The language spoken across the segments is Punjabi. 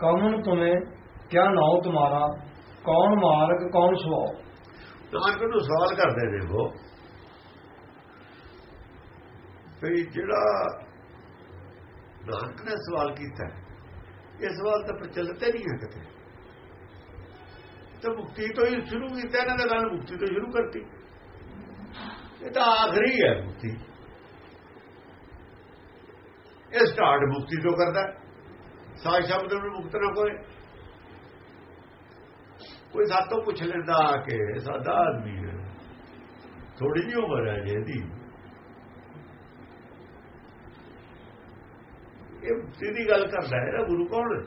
ਕੌਣ ਤੁਮੇ, ਕਿਆ ਨਾਉ ਤੁਮਾਰਾ, ਕੌਣ ਮਾਰਗ ਕੌਣ ਸੁਆਉ ਨਾਨਕ ਨੂੰ ਸਵਾਲ ਕਰਦੇ ਨੇ ਉਹ ਵੀ ਜਿਹੜਾ ਨਾਨਕ ਨੇ ਸਵਾਲ ਕੀਤਾ, ਇਹ ਸਵਾਲ ਤਾਂ ਪ੍ਰਚਲਿਤ ਨਹੀਂ ਹੈ ਕਿਤੇ। ਤਾਂ ਮੁਕਤੀ ਤੋਂ ਹੀ ਸ਼ੁਰੂ ਕੀਤਾ, ਇਹਨਾਂ ਦਾ ਗੱਲ ਮੁਕਤੀ ਤੋਂ ਸ਼ੁਰੂ ਕਰਤੀ। ਇਹ ਤਾਂ ਆਖਰੀ ਹੈ ਮੁਕਤੀ। ਇਹ ਸਟਾਰਟ ਮੁਕਤੀ ਤੋਂ ਕਰਦਾ। ਹੈ। ਸਾਜ ਸ਼ਬਦ ਨੂੰ ਮੁਕਤ ਨਾ ਕੋਈ ਕੋਈ ਸਾਤੋਂ ਪੁੱਛ ਲੈਂਦਾ ਆ ਕੇ ਸਾਦਾ ਆਦਮੀ ਹੈ। ਥੋੜੀ ਜਿਹੀ ਉਮਰ ਹੈ ਜੀ ਇਹਦੀ। ਇਹ ਸਿੱਧੀ ਗੱਲ ਕਰਦਾ ਹੈ ਨਾ ਗੁਰੂ ਕੌਣ?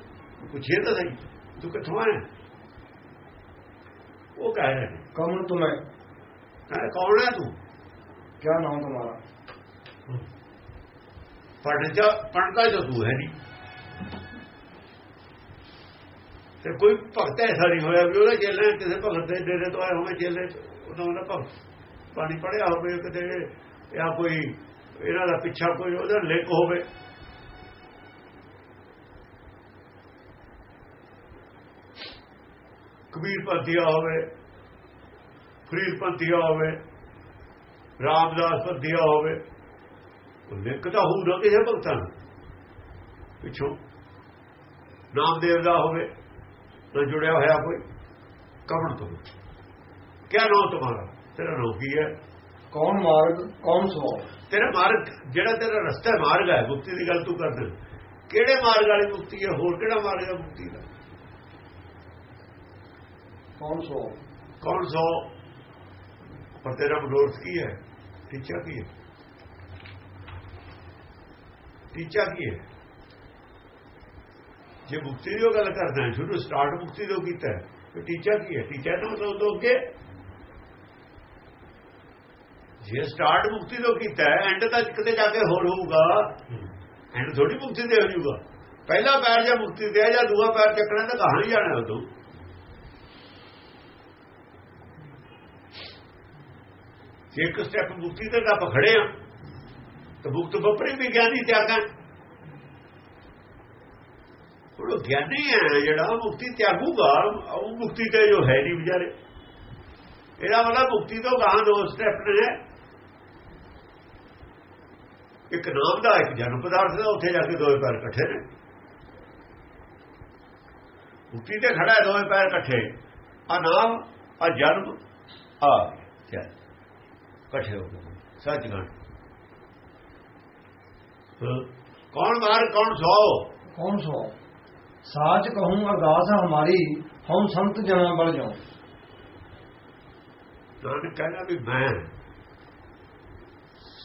ਪੁੱਛੇ ਤਾਂ ਸਹੀ ਤੂੰ ਕਿੱਥੋਂ ਆਇਆ? ਉਹ ਕਹਿ ਰਿਹਾ ਕੌਣ ਤੁਮੇ ਕਹਿੰਦਾ, ਕੌਣ ਹੈ ਤੂੰ? ਕਿਆ ਨਾਉ ਤੁਮਾਰਾ ਪੜ੍ਹ ਜਾ ਪੜ੍ਹਦਾ ਜੋ ਤੂੰ ਹੈ ਨਹੀਂ ਤੇ ਕੋਈ ਭਗਤ ਐਸਾ ਨਹੀਂ ਹੋਇਆ ਵੀ ਉਹਦਾ ਚੇਲੇ ਕਿਸੇ ਭਗਤ ਦੇ ਡੇਰੇ ਤੋਂ ਆਏ ਹੋਵੇ ਚੇਲੇ, ਉਹਨਾਂ ਦਾ ਭਗਤ ਪਾਣੀ ਪੜਿਆ ਹੋਵੇ ਕਿਤੇ ਜਾਂ ਕੋਈ ਇਹਨਾਂ ਦਾ ਪਿੱਛਾ ਕੋਈ ਉਹਦਾ ਲਿੰਕ ਹੋਵੇ। ਕਬੀਰ ਪੰਥੀਆ ਹੋਵੇ, ਫਰੀਦ ਪੰਥੀਆ ਹੋਵੇ, ਰਾਮਦਾਸ ਪੰਥੀਆ ਹੋਵੇ ਲਿੰਕ ਤਾਂ ਹੋਊ ਨਾ ਕਿਸੇ ਭਗਤਾਂ ਨੂੰ ਪਿੱਛੋਂ ਨਾਮਦੇਵ ਦਾ ਹੋਵੇ ਨਾ ਜੁੜਿਆ ਹੋਇਆ ਕੋਈ? ਕਵਣ ਤੋਂ। ਕਿਆ ਨਾਮ ਤੁਹਾਡਾ? ਤੇਰਾ ਨਾਮ ਕੀ ਹੈ? ਕੌਣ ਮਾਰਗ ਕੌਣ ਸੁਆਉ ਤੇਰਾ ਮਾਰਗ ਜਿਹੜਾ ਤੇਰਾ ਰਸਤਾ ਮਾਰਗ ਹੈ ਮੁਕਤੀ ਦੀ ਗੱਲ ਤੂੰ ਕਰਦਾ ਕਿਹੜੇ ਮਾਰਗ ਵਾਲੀ ਮੁਕਤੀ ਹੈ? ਹੋਰ ਕਿਹੜਾ ਮਾਰਗ ਹੈ ਮੁਕਤੀ ਦਾ? ਕੌਣ ਸੁਆਉ ਕੌਣ ਸੋ? ਪਰ ਤੇਰਾ ਮਨੋਰਥ ਕੀ ਹੈ? ਟੀਚਾ ਕੀ ਹੈ? ਟੀਚਾ ਕੀ ਹੈ? ਜੇ ਮੁਕਤੀ ਦੀ ਉਹ ਗੱਲ ਕਰਦਾ ਸ਼ੁਰੂ ਸਟਾਰਟ ਮੁਕਤੀ ਤੋਂ ਕੀਤਾ ਤੇ ਟੀਚਾ ਕੀ ਹੈ? ਟੀਚਾ ਤਾਂ ਮਤਲਬ ਤੋਂ ਅੱਗੇ। ਜੇ ਸਟਾਰਟ ਮੁਕਤੀ ਤੋਂ ਕੀਤਾ ਐਂਡ ਤੱਕ ਕਿਤੇ ਜਾ ਕੇ ਹੋਰ ਹੋਊਗਾ। ਐਂਡ ਥੋੜੀ ਮੁਕਤੀ ਤੇ ਹੋ ਜਾਊਗਾ। ਪਹਿਲਾ ਪੈਰ ਜਾਂ ਮੁਕਤੀ ਦੇ ਜਾਂ ਦੂਆ ਪੈਰ ਚੱਕਣਾ ਤਾਂ ਕਹਾਂ ਹੀ ਜਾਣਾ ਉਦੋਂ ਜੇ ਇੱਕ ਸਟੈਪ ਮੁਕਤੀ ਤੇ ਆਪਾਂ ਖੜੇ ਆ ਤਾਂ ਮੁਕਤ ਬਪਰੀ ਵਿਗਿਆਨੀ ਤਿਆਗਾਂ ਉਹ ਗਿਆਨੀ ਹੈ ਜਿਹੜਾ ਮੁਕਤੀ ਤਿਆਗੂਗਾ ਉਹ ਮੁਕਤੀ ਤੇ ਜੋ ਹੈ ਨਹੀਂ ਵਿਚਾਰੇ। ਇਹਦਾ ਮਤਲਬ ਮੁਕਤੀ ਤੋਂ ਗਾਹਾਂ ਦੋ ਸਟੈਪ ਨੇ। ਇੱਕ ਨਾਮ ਦਾ ਇੱਕ ਜਨਮ ਪਦਾਰਥ ਦਾ ਉੱਥੇ ਜਾ ਕੇ ਦੋਵੇਂ ਪੈਰ ਇਕੱਠੇ ਨੇ। ਮੁਕਤੀ ਤੇ ਖੜਾ ਹੈ ਦੋਵੇਂ ਪੈਰ ਇਕੱਠੇ। ਆ ਨਾਮ ਆ ਜਨਮ ਆ ਕਿਆ ਇਕੱਠੇ ਹੋ ਗਏ। ਸੱਚ ਗੱਲ ਕੌਣ ਮਾਰ ਕੌਣ ਸੋ? ਕੌਣ ਸੁਆਉ ਸਾਚ ਕਹੂੰ ਅਰਦਾਸ ਹਮਾਰੀ ਹਮ ਸੰਤ ਜਨਾ ਬਣ ਜਾਉ। ਨਾਨਕ ਕਹਿੰਦਾ ਵੀ ਮੈਂ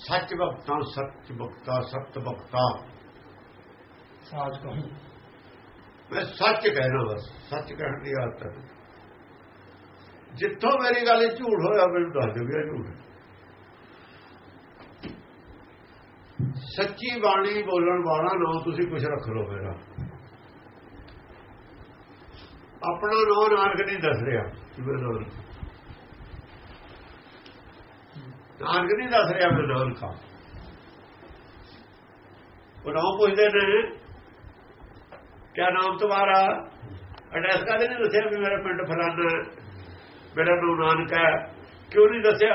ਸੱਚ ਬਖਤਾ ਸੱਚ ਬਖਤਾ ਸਤ ਬਖਤਾ ਸਾਚ ਕਹੂੰ। ਮੈਂ ਸੱਚ ਕਹਿਣਾ ਬਸ ਸੱਚ ਕਹਿਣ ਦੀ ਆਦਤ ਹੈ। ਜਿੱਥੋਂ ਮੇਰੀ ਗੱਲ ਝੂਠ ਹੋਇਆ ਮੈਨੂੰ ਦੱਸ ਦਿਓ ਵੀ ਝੂਠ। ਸੱਚੀ ਬਾਣੀ ਬੋਲਣ ਵਾਲਾ ਨਾ ਤੁਸੀਂ ਕੁਝ ਰੱਖ ਲਓ ਮੇਰਾ। ਆਪਣਾ ਨਾਂ ਨਾਨਕ ਨਹੀਂ ਦੱਸ ਰਿਹਾ ਜਿਵੇਂ ਨਾਨਕ। ਨਾਨਕ ਨਹੀਂ ਦੱਸ ਰਿਹਾ ਮੈਂ ਨਾਨਕ। ਹਾਂ ਉਹ ਨਾਮ ਪੁੱਛਦੇ ਨੇ, ਕਿਆ ਨਾਮ ਤੁਹਾਡਾ ਐਡਰੈਸ ਕਾਹਦੇ ਨਹੀਂ ਦੱਸਿਆ ਵੀ ਮੇਰਾ ਪਿੰਡ ਫਲਾਣਾ ਮੇਰਾ ਨਾਮ ਨਾਨਕ ਹੈ। ਕਿਉਂ ਨਹੀਂ ਦੱਸਿਆ?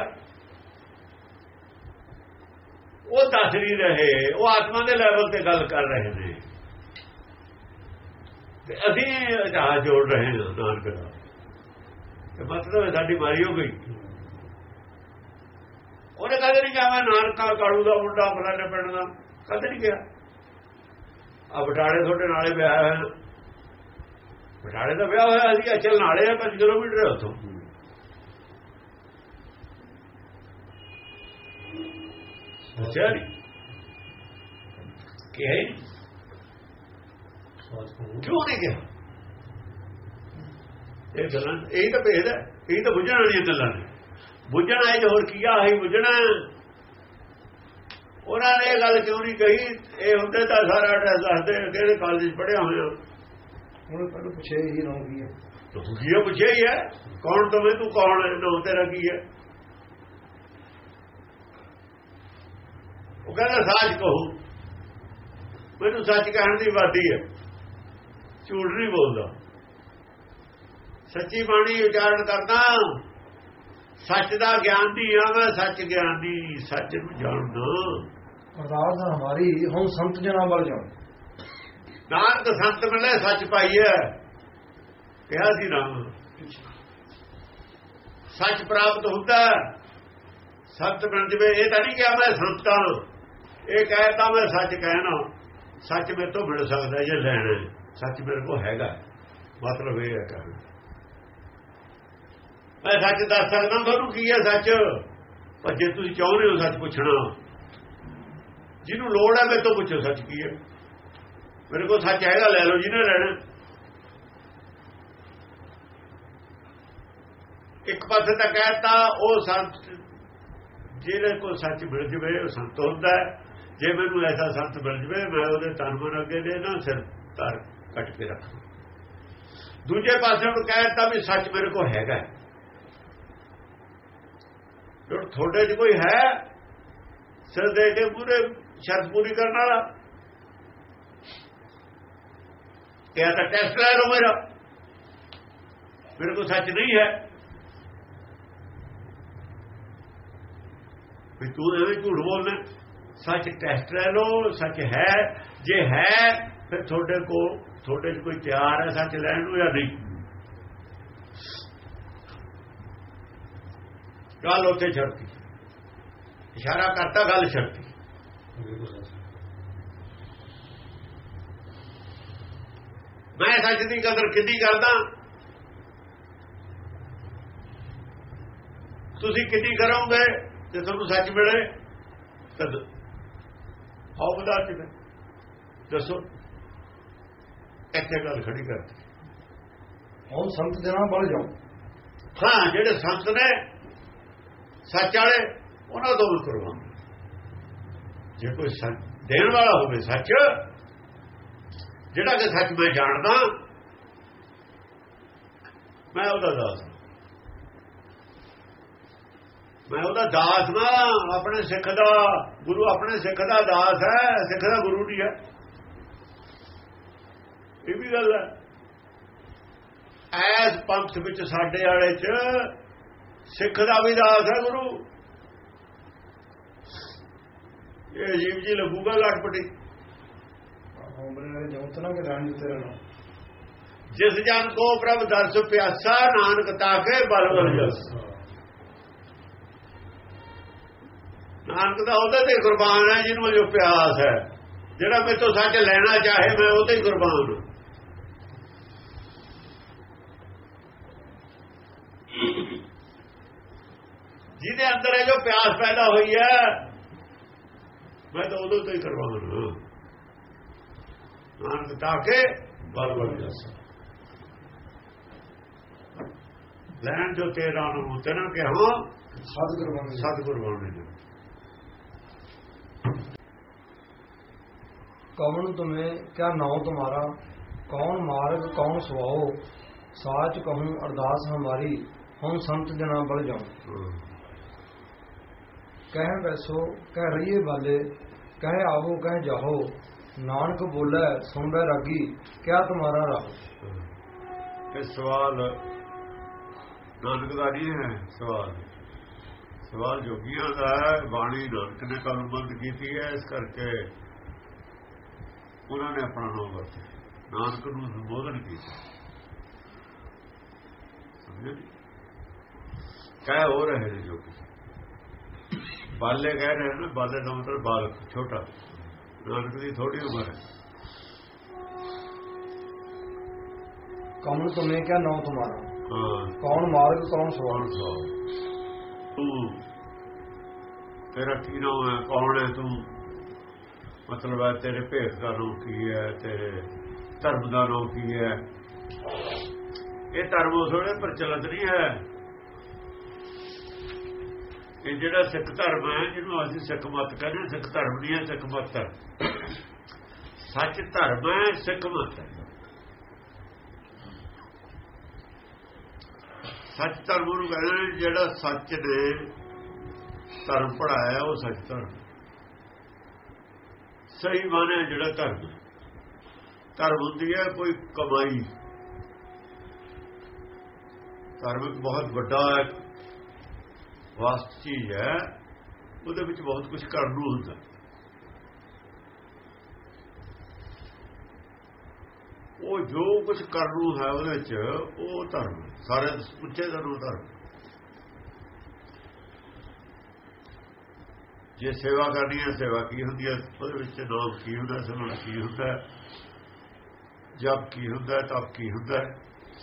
ਉਹ ਦੱਸ ਨਹੀਂ ਰਹੇ, ਉਹ ਆਤਮਾ ਦੇ ਲੈਵਲ ਤੇ ਗੱਲ ਕਰ ਰਹੇ ਨੇ। ਤੇ ਅਸੀਂ ਜਹਾ ਜੋੜ ਰਹੇ ਹਾਂ ਨਾਨਕ ਦਾ ਤੇ ਮਤਲਬ ਸਾਡੀ ਮਾਰੀ ਹੋ ਗਈ। ਉਹਨੇ ਕਦੇ ਨਹੀਂ ਕਿਹਾ, ਮੈਂ ਨਾਨਕਾ ਕਾਲੂ ਦਾ ਮੁੰਡਾ ਫਲਾਣੇ ਪਿੰਡ ਦਾ। ਕਦੇ ਨਹੀਂ ਕਿਹਾ। ਆ ਬਟਾਲੇ ਤੁਹਾਡੇ ਨਾਲੇ ਵਿਆਹ ਹੋਇਆ ਨਾ। ਬਟਾਲੇ ਦਾ ਵਿਆਹ ਹੋਇਆ ਸੀ ਅਚਲ ਨਾਲੇ ਆ 5 ਕਿਲੋਮੀਟਰ ਉੱਥੋਂ। ਅੱਛਾ ਨਹੀਂ। ਕਿ ਕਿਉਂ ਨਹੀਂ ਕਿਹਾ ਇਹ ਗੱਲਾਂ ਇਹ ਤਾਂ ਭੇਦ ਹੈ ਇਹ ਤਾਂ ਬੁੱਝਣ ਵਾਲੀਆਂ ਗੱਲਾਂ ਨੇ। ਬੁੱਝਣ ਆਏ ਹੋਰ ਕੀ ਆ ਹੀ ਬੁੱਝਣਾ ਉਹਨਾਂ ਨੇ ਇਹ ਗੱਲ ਕਿਉਂ ਨਹੀਂ ਕਹੀ? ਇਹ ਹੁੰਦੇ ਤਾਂ ਸਾਰਾ ਐਡਰੈਸ ਦੱਸਦੇ ਕਿਹੜੇ ਕਾਲਜ ਪੜਿਆ ਹੋਇਆ। ਹੁਣ ਪਹਿਲਾਂ ਪੁੱਛੇ ਹੀ ਨਾਮ ਕੀ ਹੈ। ਤੂੰ ਕੀ ਹੈ ਪੁੱਛਿਆ ਹੀ ਹੈ। ਕੌਣ ਤਵੇਂ ਤੂੰ ਕੌਣ ਹੈ? ਨਾਮ ਤੇਰਾ ਕੀ ਹੈ? ਉਹ ਕਹਿੰਦਾ ਸੱਚ ਕਹੂ। ਮੈਨੂੰ ਸੱਚ ਕਹਿਣ ਦੀ ਵਾਦੀ ਹੈ। ਝੂਠ ਨਹੀਂ ਬੋਲਦਾ। ਸੱਚੀ ਬਾਣੀ ਉਚਾਰਨ ਕਰਦਾ। ਸੱਚ ਦਾ ਗਿਆਨ ਦੀ ਆ ਮੈਂ ਸੱਚ ਗਿਆਨ ਦੀ ਸੱਚ ਨੂੰ ਜਾਣਦਾ। ਅਰਦਾਸ ਹਮਾਰੀ ਹਮ ਸੰਤ ਜਨਾਂ ਵੱਲ ਜਾਓ। ਨਾਨਕ ਸੰਤ ਮਿਲੇ ਸੱਚ ਪਾਈਐ ਕਿਹਾ ਸੀ ਰਾਮ। ਸੱਚ ਪ੍ਰਾਪਤ ਹੁੰਦਾ ਹੈ। ਸੱਚ ਬਣ ਜਵੇ ਇਹ ਤਾਂ ਨਹੀਂ ਕਿਹਾ ਮੈਂ ਸੰਤਾਂ ਇਹ ਕਹਿਤਾ ਮੈਂ ਸੱਚ ਕਹਿਣਾ। ਸੱਚ ਮੇਰੇ ਤੋਂ ਮਿਲ ਸਕਦਾ ਜੇ ਲੈਣਾ। ਹੈ। ਸੱਚ ਮੇਰੇ ਕੋਲ ਹੈਗਾ। ਮਤਲਬ ਇਹ ਹੈ ਕਹਿਣਾ ਮੈਂ ਸੱਚ ਦੱਸ ਸਕਦਾ ਤੁਹਾਨੂੰ ਕੀ ਹੈ ਸੱਚ? ਪਰ ਜੇ ਤੁਸੀਂ ਚਾਹੁੰਦੇ ਹੋ ਸੱਚ ਪੁੱਛਣਾ, ਜਿਹਨੂੰ ਲੋੜ ਹੈ ਮੇਰੇ ਤੋਂ ਪੁੱਛੋ ਸੱਚ ਕੀ ਹੈ। ਮੇਰੇ ਕੋਲ ਸੱਚ ਹੈਗਾ, ਲੈ ਲਓ ਜਿਹਨੇ ਲੈਣਾ। ਇੱਕ ਪਾਸੇ ਤਾਂ ਕਹਿਤਾ, ਉਹ ਸੰਤ, ਜਿਹਦੇ ਕੋਲ ਸੱਚ ਮਿਲ ਜਵੇ, ਉਹ ਸੰਤ ਹੁੰਦਾ ਜੇ ਮੈਨੂੰ ਐਸਾ ਸੰਤ ਮਿਲ ਜਵੇ, ਮੈਂ ਉਹਦੇ ਤਨ ਮਨ ਅੱਗੇ ਦੇ ਨਾ ਸਿਰ ਧਰ ਕੱਟ ਕੇ ਰੱਖ ਦੂਜੇ ਪਾਸੇ ਨੂੰ ਕਹਿਤਾ ਵੀ ਸੱਚ ਮੇਰੇ ਕੋਲ ਹੈਗਾ ਜੋ ਤੁਹਾਡੇ 'ਚ ਕੋਈ ਹੈ ਸਿਰ ਦੇ ਕੇ ਪੂਰੇ ਸ਼ਰਤ ਪੂਰੀ ਕਰਨ ਵਾਲਾ ਇਹ ਤਾਂ ਟੈਸਟ ਲੈ ਲਓ ਮੇਰਾ ਮੇਰੇ ਕੋਲ ਸੱਚ ਨਹੀਂ ਹੈ ਵੀ ਤੂੰ ਐਵੇਂ ਝੂਠ ਬੋਲਣਾ ਸੱਚ ਟੈਸਟ ਲੈ ਲਓ ਸੱਚ ਹੈ ਜੇ ਹੈ ਫਿਰ ਤੁਹਾਡੇ ਕੋਲ ਤੁਹਾਡੇ 'ਚ ਕੋਈ ਤਿਆਰ ਹੈ ਸੱਚ ਲੈਣ ਨੂੰ ਜਾਂ ਨਹੀਂ? ਗੱਲ ਉੱਥੇ ਛੱਡਤੀ ਇਸ਼ਾਰਾ ਕਰਤਾ, ਗੱਲ ਛੱਡਤੀ ਮੈਂ ਸੱਚ ਦੀ ਕਦਰ ਕਿੱਦੀ ਕਰਦਾ? ਤੁਸੀਂ ਕਿੱਦੀ ਕਰੋਗੇ ਜੇ ਤੁਹਾਨੂੰ ਸੱਚ ਮਿਲੇ? ਤਦ ਆਓ ਬਦਾ ਚ ਦੱਸੋ। ਇੱਥੇ ਗੱਲ ਖੜੀ ਕਰਤੀ ਹਮ ਸੰਤ ਜਨਾਂ ਵੱਲ ਜਾਓ। ਹਾਂ ਜਿਹੜੇ ਸੰਤ ਨੇ ਸੱਚ ਵਾਲੇ ਉਹਨਾਂ ਤੋਂ ਕਰਵਾ ਜੇ ਕੋਈ ਸੱਚ ਦੇਣ ਵਾਲਾ ਹੋਵੇ ਸੱਚ ਜਿਹੜਾ ਕਿ ਸੱਚ ਮੈਂ ਜਾਣਦਾ ਮੈਂ ਉਹਦਾ ਦਾਸ। ਮੈਂ ਉਹਦਾ ਦਾਸ ਨਾ ਆਪਣੇ ਸਿੱਖ ਦਾ ਗੁਰੂ ਆਪਣੇ ਸਿੱਖ ਦਾ ਦਾਸ ਹੈ ਸਿੱਖ ਦਾ ਗੁਰੂ ਨਹੀਂ ਹੈ। ਇਹ ਵੀ ਗੱਲ ਹੈ। ਐਸ ਪੰਥ ਵਿੱਚ ਸਾਡੇ ਵਾਲੇ ਚ ਸਿੱਖ ਦਾ ਵੀ ਦਾਸ ਹੈ ਗੁਰੂ। ਇਹ ਜੀਵ ਜੀ ਲੱਗੂਗਾ ਲਟਪਟੀ। ਜਿਸ ਜਨ ਕੋ ਪ੍ਰਭ ਦਰਸ ਪਿਆਸਾ, ਨਾਨਕ ਤਾਕੇ ਬਲ ਬਲ ਜਸ। ਨਾਨਕ ਦਾ ਉਹਦੇ ਤੇ ਕੁਰਬਾਨ ਹੈ, ਜਿਹਨੂੰ ਜੋ ਪਿਆਸ ਹੈ। ਜਿਹੜਾ ਮੇਰੇ ਤੋਂ ਸੱਚ ਲੈਣਾ ਚਾਹੇ, ਮੈਂ ਉਹਦੇ ਹੀ ਕੁਰਬਾਨ ਹਾਂ। ਜਿਹਦੇ ਅੰਦਰ ਇਹ ਜੋ ਪਿਆਸ ਪੈਦਾ ਹੋਈ ਹੈ ਮੈਂ ਤਾਂ ਉਦੋਂ ਤੋਂ ਹੀ ਕਰਵਾਉਣਾ ਨਾਮ ਬਤਾ ਕੇ ਬਲ ਬਣ ਜਾਸਾ ਲੈਣ ਜੋ ਤੇਰਾ ਨੂੰ ਤੇਰਾ ਕਿ ਹੋ ਸਤਿਗੁਰ ਬਣੇ ਸਤਿਗੁਰ ਬਣੇ ਕੌਣ ਤੁਮੇ ਕਿਆ ਨਾਉ ਤੁਮਾਰਾ? ਕੌਣ ਮਾਰਗ ਕੌਣ ਸੁਆਓ? ਸਾਚ ਕਹੂੰ ਅਰਦਾਸ ਹਮਾਰੀ ਹਮ ਸੰਤ ਜਨਾ ਬਲ ਜਾਉ। ਕਹਿ ਵੈਸੋ ਕਹਿ ਰਹੀਏ ਵਾਲੇ ਕਹਿ ਆਵੋ, ਕਹਿ ਜਾਓ ਨਾਨਕ ਬੋਲੇ ਸੁਣ ਬੈ ਰਾਗੀ, ਕਿਆ ਤੁਮਾਰਾ ਰਾਹ? ਇਹ ਸਵਾਲ ਨਾਨਕ ਦਾ ਨਹੀਂ ਹੈ ਸਵਾਲ? ਸਵਾਲ ਜੋਗੀਆਂ ਦਾ ਹੈ, ਬਾਣੀ ਨਾਨਕ ਨੇ ਕਲਮਬੰਦ ਕੀਤੀ ਹੈ, ਇਸ ਕਰਕੇ ਉਹਨਾਂ ਨੇ ਆਪਣਾ ਨਾਮ ਵਰਤਿਆ। ਨਾਨਕ ਨੂੰ ਸੰਬੋਧਨ ਕੀਤਾ। ਸਮਝੇ ਕਹਿ ਹੋ ਰਹੇ ਨੇ ਜੋਗੀ। ਬਾਲੇ ਕਹਿ ਰਹੇ ਨੇ ਬਾਲੇ ਦਾ ਤੋਂ ਬਾਲਕ ਛੋਟਾ। ਨਾਨਕ ਦੀ ਥੋੜੀ ਉਮਰ ਹੈ। ਕੌਣ ਤੁਮੇ ਕਿਆ ਨਾਮ ਤੁਮਾਰਾ ਹਾਂ। ਕੌਣ ਮਾਰਗ ਕੌਣ ਸਵਾਲ ਤੂੰ। ਤੇਰਾ ਕੀ ਨਾਮ ਹੈ ਕੌਣ ਹੈ ਤੂੰ? ਮਤਲਬ ਹੈ ਤੇਰੇ ਭੇਸ ਦਾ ਨਾਮ ਕੀ ਹੈ ਤੇਰੇ ਧਰਮ ਦਾ ਨਾਮ ਕੀ ਹੈ? ਇਹ ਧਰਮ ਉਸ ਵੇਲੇ ਪ੍ਰਚਲਿਤ ਨਹੀਂ ਹੈ। ਇਹ ਜਿਹੜਾ ਸਿੱਖ ਧਰਮ ਹੈ ਜਿਹਨੂੰ ਅਸੀਂ ਸਿੱਖ ਮਤ ਕਹਿੰਦੇ ਹਾਂ, ਸਿੱਖ ਧਰਮ ਨਹੀਂ ਹੈ ਸਿੱਖ ਮਤ ਹੈ। ਸੱਚ ਧਰਮ ਹੈ ਸਿੱਖ ਮਤ ਹੈ। ਸੱਚ ਧਰਮ ਨੂੰ ਕਹਿੰਦੇ ਜਿਹੜਾ ਸੱਚ ਨੇ ਧਰਮ ਪੜਾਇਆ ਉਹ ਸੱਚ ਧਰਮ ਸਹੀ ਮਾਨੇ ਜਿਹੜਾ ਧਰਮ ਧਰਮ ਹੁੰਦੀ ਹੈ ਕੋਈ ਕਮਾਈ। ਧਰਮ ਇੱਕ ਬਹੁਤ ਵੱਡਾ ਵਾਸਤ ਚੀਜ਼ ਹੈ, ਉਹਦੇ ਵਿੱਚ ਬਹੁਤ ਕੁਝ ਕਰਨ ਨੂੰ ਹੁੰਦਾ। ਉਹ ਜੋ ਕੁਝ ਕਰਨ ਨੂੰ ਹੈ ਉਹਦੇ ਵਿੱਚ, ਉਹ ਧਰਮ ਸਾਰੇ ਪੁੱਛੇ ਉੱਚੇ ਧਰਮ ਧਰਮ ਜੇ ਸੇਵਾ ਕਰਨੀ ਹੈ, ਸੇਵਾ ਕੀ ਹੁੰਦੀ ਹੈ? ਉਹਦੇ ਵਿੱਚ ਨਾਮ ਕੀ ਹੁੰਦਾ ਸਿਮਰਨ ਕੀ ਹੁੰਦਾ, ਜਪ ਕੀ ਹੁੰਦਾ, ਤਪ ਕੀ ਹੁੰਦਾ?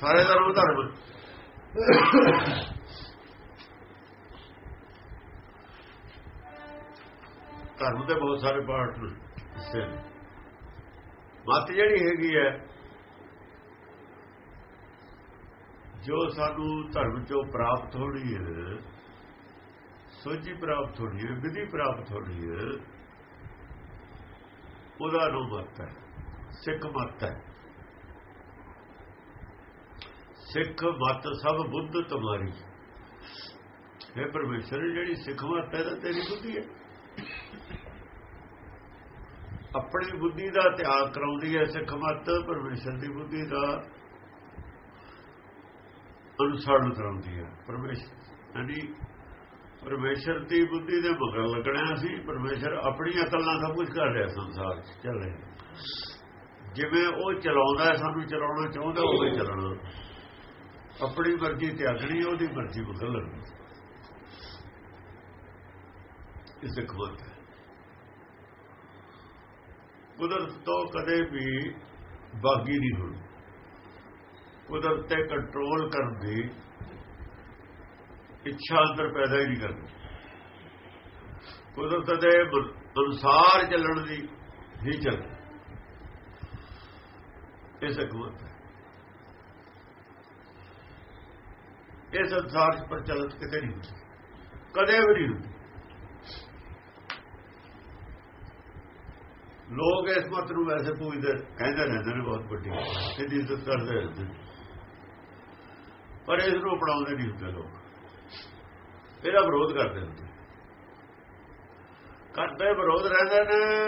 ਸਾਰੇ ਧਰਮ ਧਰਮ ਧਰਮ ਦੇ ਬਹੁਤ ਸਾਰੇ ਪਾਰਟ ਨੇ, ਹਿੱਸੇ ਨੇ। ਮਤ ਜਿਹੜੀ ਹੈਗੀ ਹੈ, ਜੋ ਸਾਨੂੰ ਧਰਮ ਚੋਂ ਪ੍ਰਾਪਤ ਹੋਣੀ ਹੈ, ਸੋਝੀ ਪ੍ਰਾਪਤ ਹੋਣੀ ਹੈ, ਵਿਧੀ ਪ੍ਰਾਪਤ ਹੋਣੀ ਹੈ, ਉਹਦਾ ਨੂੰ ਮਤ ਹੈ, ਸਿੱਖ ਮਤ ਹੈ। ਸਿੱਖ ਮਤ ਸਭ ਬੁੱਧ ਤੁਮਾਰੀ। ਹੈ ਪਰਮੇਸ਼ਰ, ਜਿਹੜੀ ਸਿੱਖ ਮਤ ਹੈ, ਤਾਂ ਤੇਰੀ ਬੁੱਧੀ ਹੈ। ਆਪਣੀ ਬੁੱਧੀ ਦਾ ਤਿਆਗ ਕਰਾਉਂਦੀ ਹੈ, ਸਿੱਖ ਮਤ, ਪਰਮੇਸ਼ਰ ਦੀ ਬੁੱਧੀ ਦਾ ਅਨੁਸਰਣ ਕਰਾਉਂਦੀ ਹੈ। ਪਰਮੇਸ਼ਰ, ਯਾਨੀ ਪਰਮੇਸ਼ਰ ਦੀ ਬੁੱਧੀ ਦੇ ਮਗਰ ਲੱਗਣਾ ਸੀ ਪਰਮੇਸ਼ਰ ਆਪਣੀ ਅਕਲ ਨਾਲ ਸਭ ਕੁਝ ਕਰ ਰਿਹਾ ਸੰਸਾਰ 'ਚ ਚੱਲ ਰਿਹਾ ਜਿਵੇਂ ਉਹ ਚਲਾਉਂਦਾ ਸਾਨੂੰ ਚਲਾਉਣਾ ਚਾਹੁੰਦਾ, ਉਵੇਂ ਚਲਾਉਣਾ। ਆਪਣੀ ਮਰਜ਼ੀ ਤਿਆਗਣੀ, ਉਹਦੀ ਮਰਜ਼ੀ ਬਦਲ ਲੈਣੀ ਇਸ ਖਬਰ ਹੈ ਕੁਦਰਤ ਤੋਂ ਕਦੇ ਵੀ ਬਾਗੀ ਨਹੀਂ ਹੋਣੀ ਕੁਦਰਤ ਤੇ ਕੰਟਰੋਲ ਕਰਨ ਦੀ ਇੱਛਾ ਅੰਦਰ ਪੈਦਾ ਹੀ ਨਹੀਂ ਕਰਦੀ। ਕੁਦਰਤ ਦੇ ਅਨੁਸਾਰ ਚੱਲਣ ਦੀ ਹੀ ਚੱਲ ਇਸ ਹਕਮਤ ਹੈ ਇਸ ਸੰਸਾਰ ਚ ਪ੍ਰਚਲਿਤ ਕਿਤੇ ਨਹੀਂ ਹੁੰਦੀ। ਕਦੇ ਵੀ ਨਹੀਂ ਲੋਕ ਇਸ ਮਤ ਨੂੰ ਵੈਸੇ ਪੂਜਦੇ, ਕਹਿੰਦੇ ਰਹਿੰਦੇ ਨੇ ਬਹੁਤ ਵੱਡੀ ਇਹਦੀ ਇੱਜ਼ਤ ਕਰਦੇ ਰਹਿੰਦੇ ਪਰ ਇਸ ਨੂੰ ਅਪਣਾਉਂਦੇ ਨਹੀਂ ਹੁੰਦੇ ਲੋਕ। ਇਹਦਾ ਵਿਰੋਧ ਕਰਦੇ ਹੁੰਦੇ। ਕਰਦੇ ਵਿਰੋਧ ਰਹਿੰਦੇ ਨੇ,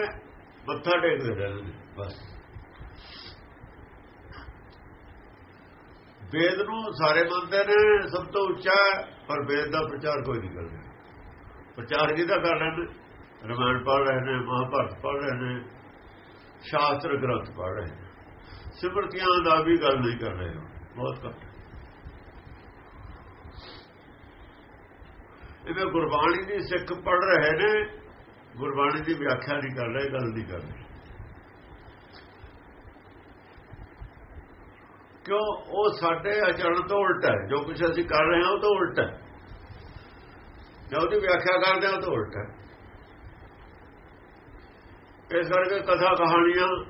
ਮੱਥਾ ਟੇਕਦੇ ਰਹਿੰਦੇ ਨੇ, ਬਸ। ਵੇਦ ਨੂੰ ਸਾਰੇ ਮੰਨਦੇ ਨੇ, ਸਭ ਤੋਂ ਉੱਚਾ, ਪਰ ਵੇਦ ਦਾ ਪ੍ਰਚਾਰ ਕੋਈ ਨਹੀਂ ਕਰਦਾ। ਪ੍ਰਚਾਰ ਜਿਹਦਾ ਕਰ ਰਹੇ ਨੇ ਰਮਾਇਣ ਪੜ੍ਹ ਰਹੇ ਨੇ ਮਹਾਭਾਰਤ ਪੜ੍ਹ ਰਹੇ ਨੇ ਸ਼ਾਸਤਰ ਗ੍ਰੰਥ ਪੜ੍ਹ ਰਹੇ ਨੇ ਸਿਮਰਤੀਆਂ ਦਾ ਵੀ ਗੱਲ ਨਹੀਂ ਕਰ ਰਹੇ ਬਹੁਤ ਘੱਟ ਇਹਦੇ ਗੁਰਬਾਣੀ ਦੀ ਸਿੱਖ ਪੜ੍ਹ ਰਹੇ ਨੇ ਗੁਰਬਾਣੀ ਦੀ ਵਿਆਖਿਆ ਨਹੀਂ ਕਰ ਰਹੇ ਗੱਲ ਨਹੀਂ ਕਰ ਰਹੇ ਕਿਉਂ ਉਹ ਸਾਡੇ ਅਚਰਣ ਤੋਂ ਉਲਟ ਹੈ ਜੋ ਕੁਝ ਅਸੀਂ ਕਰ ਰਹੇ ਹਾਂ ਉਹ ਤੋਂ ਉਲਟ ਹੈ ਜੋ ਉਹਦੀ ਵਿਆਖਿਆ ਕਰਦੇ ਹਾਂ ਉਹ ਤੋਂ ਉਲਟ ਹੈ ਇਸ ਕਰਕੇ ਕਥਾ ਕਹਾਣੀਆਂ,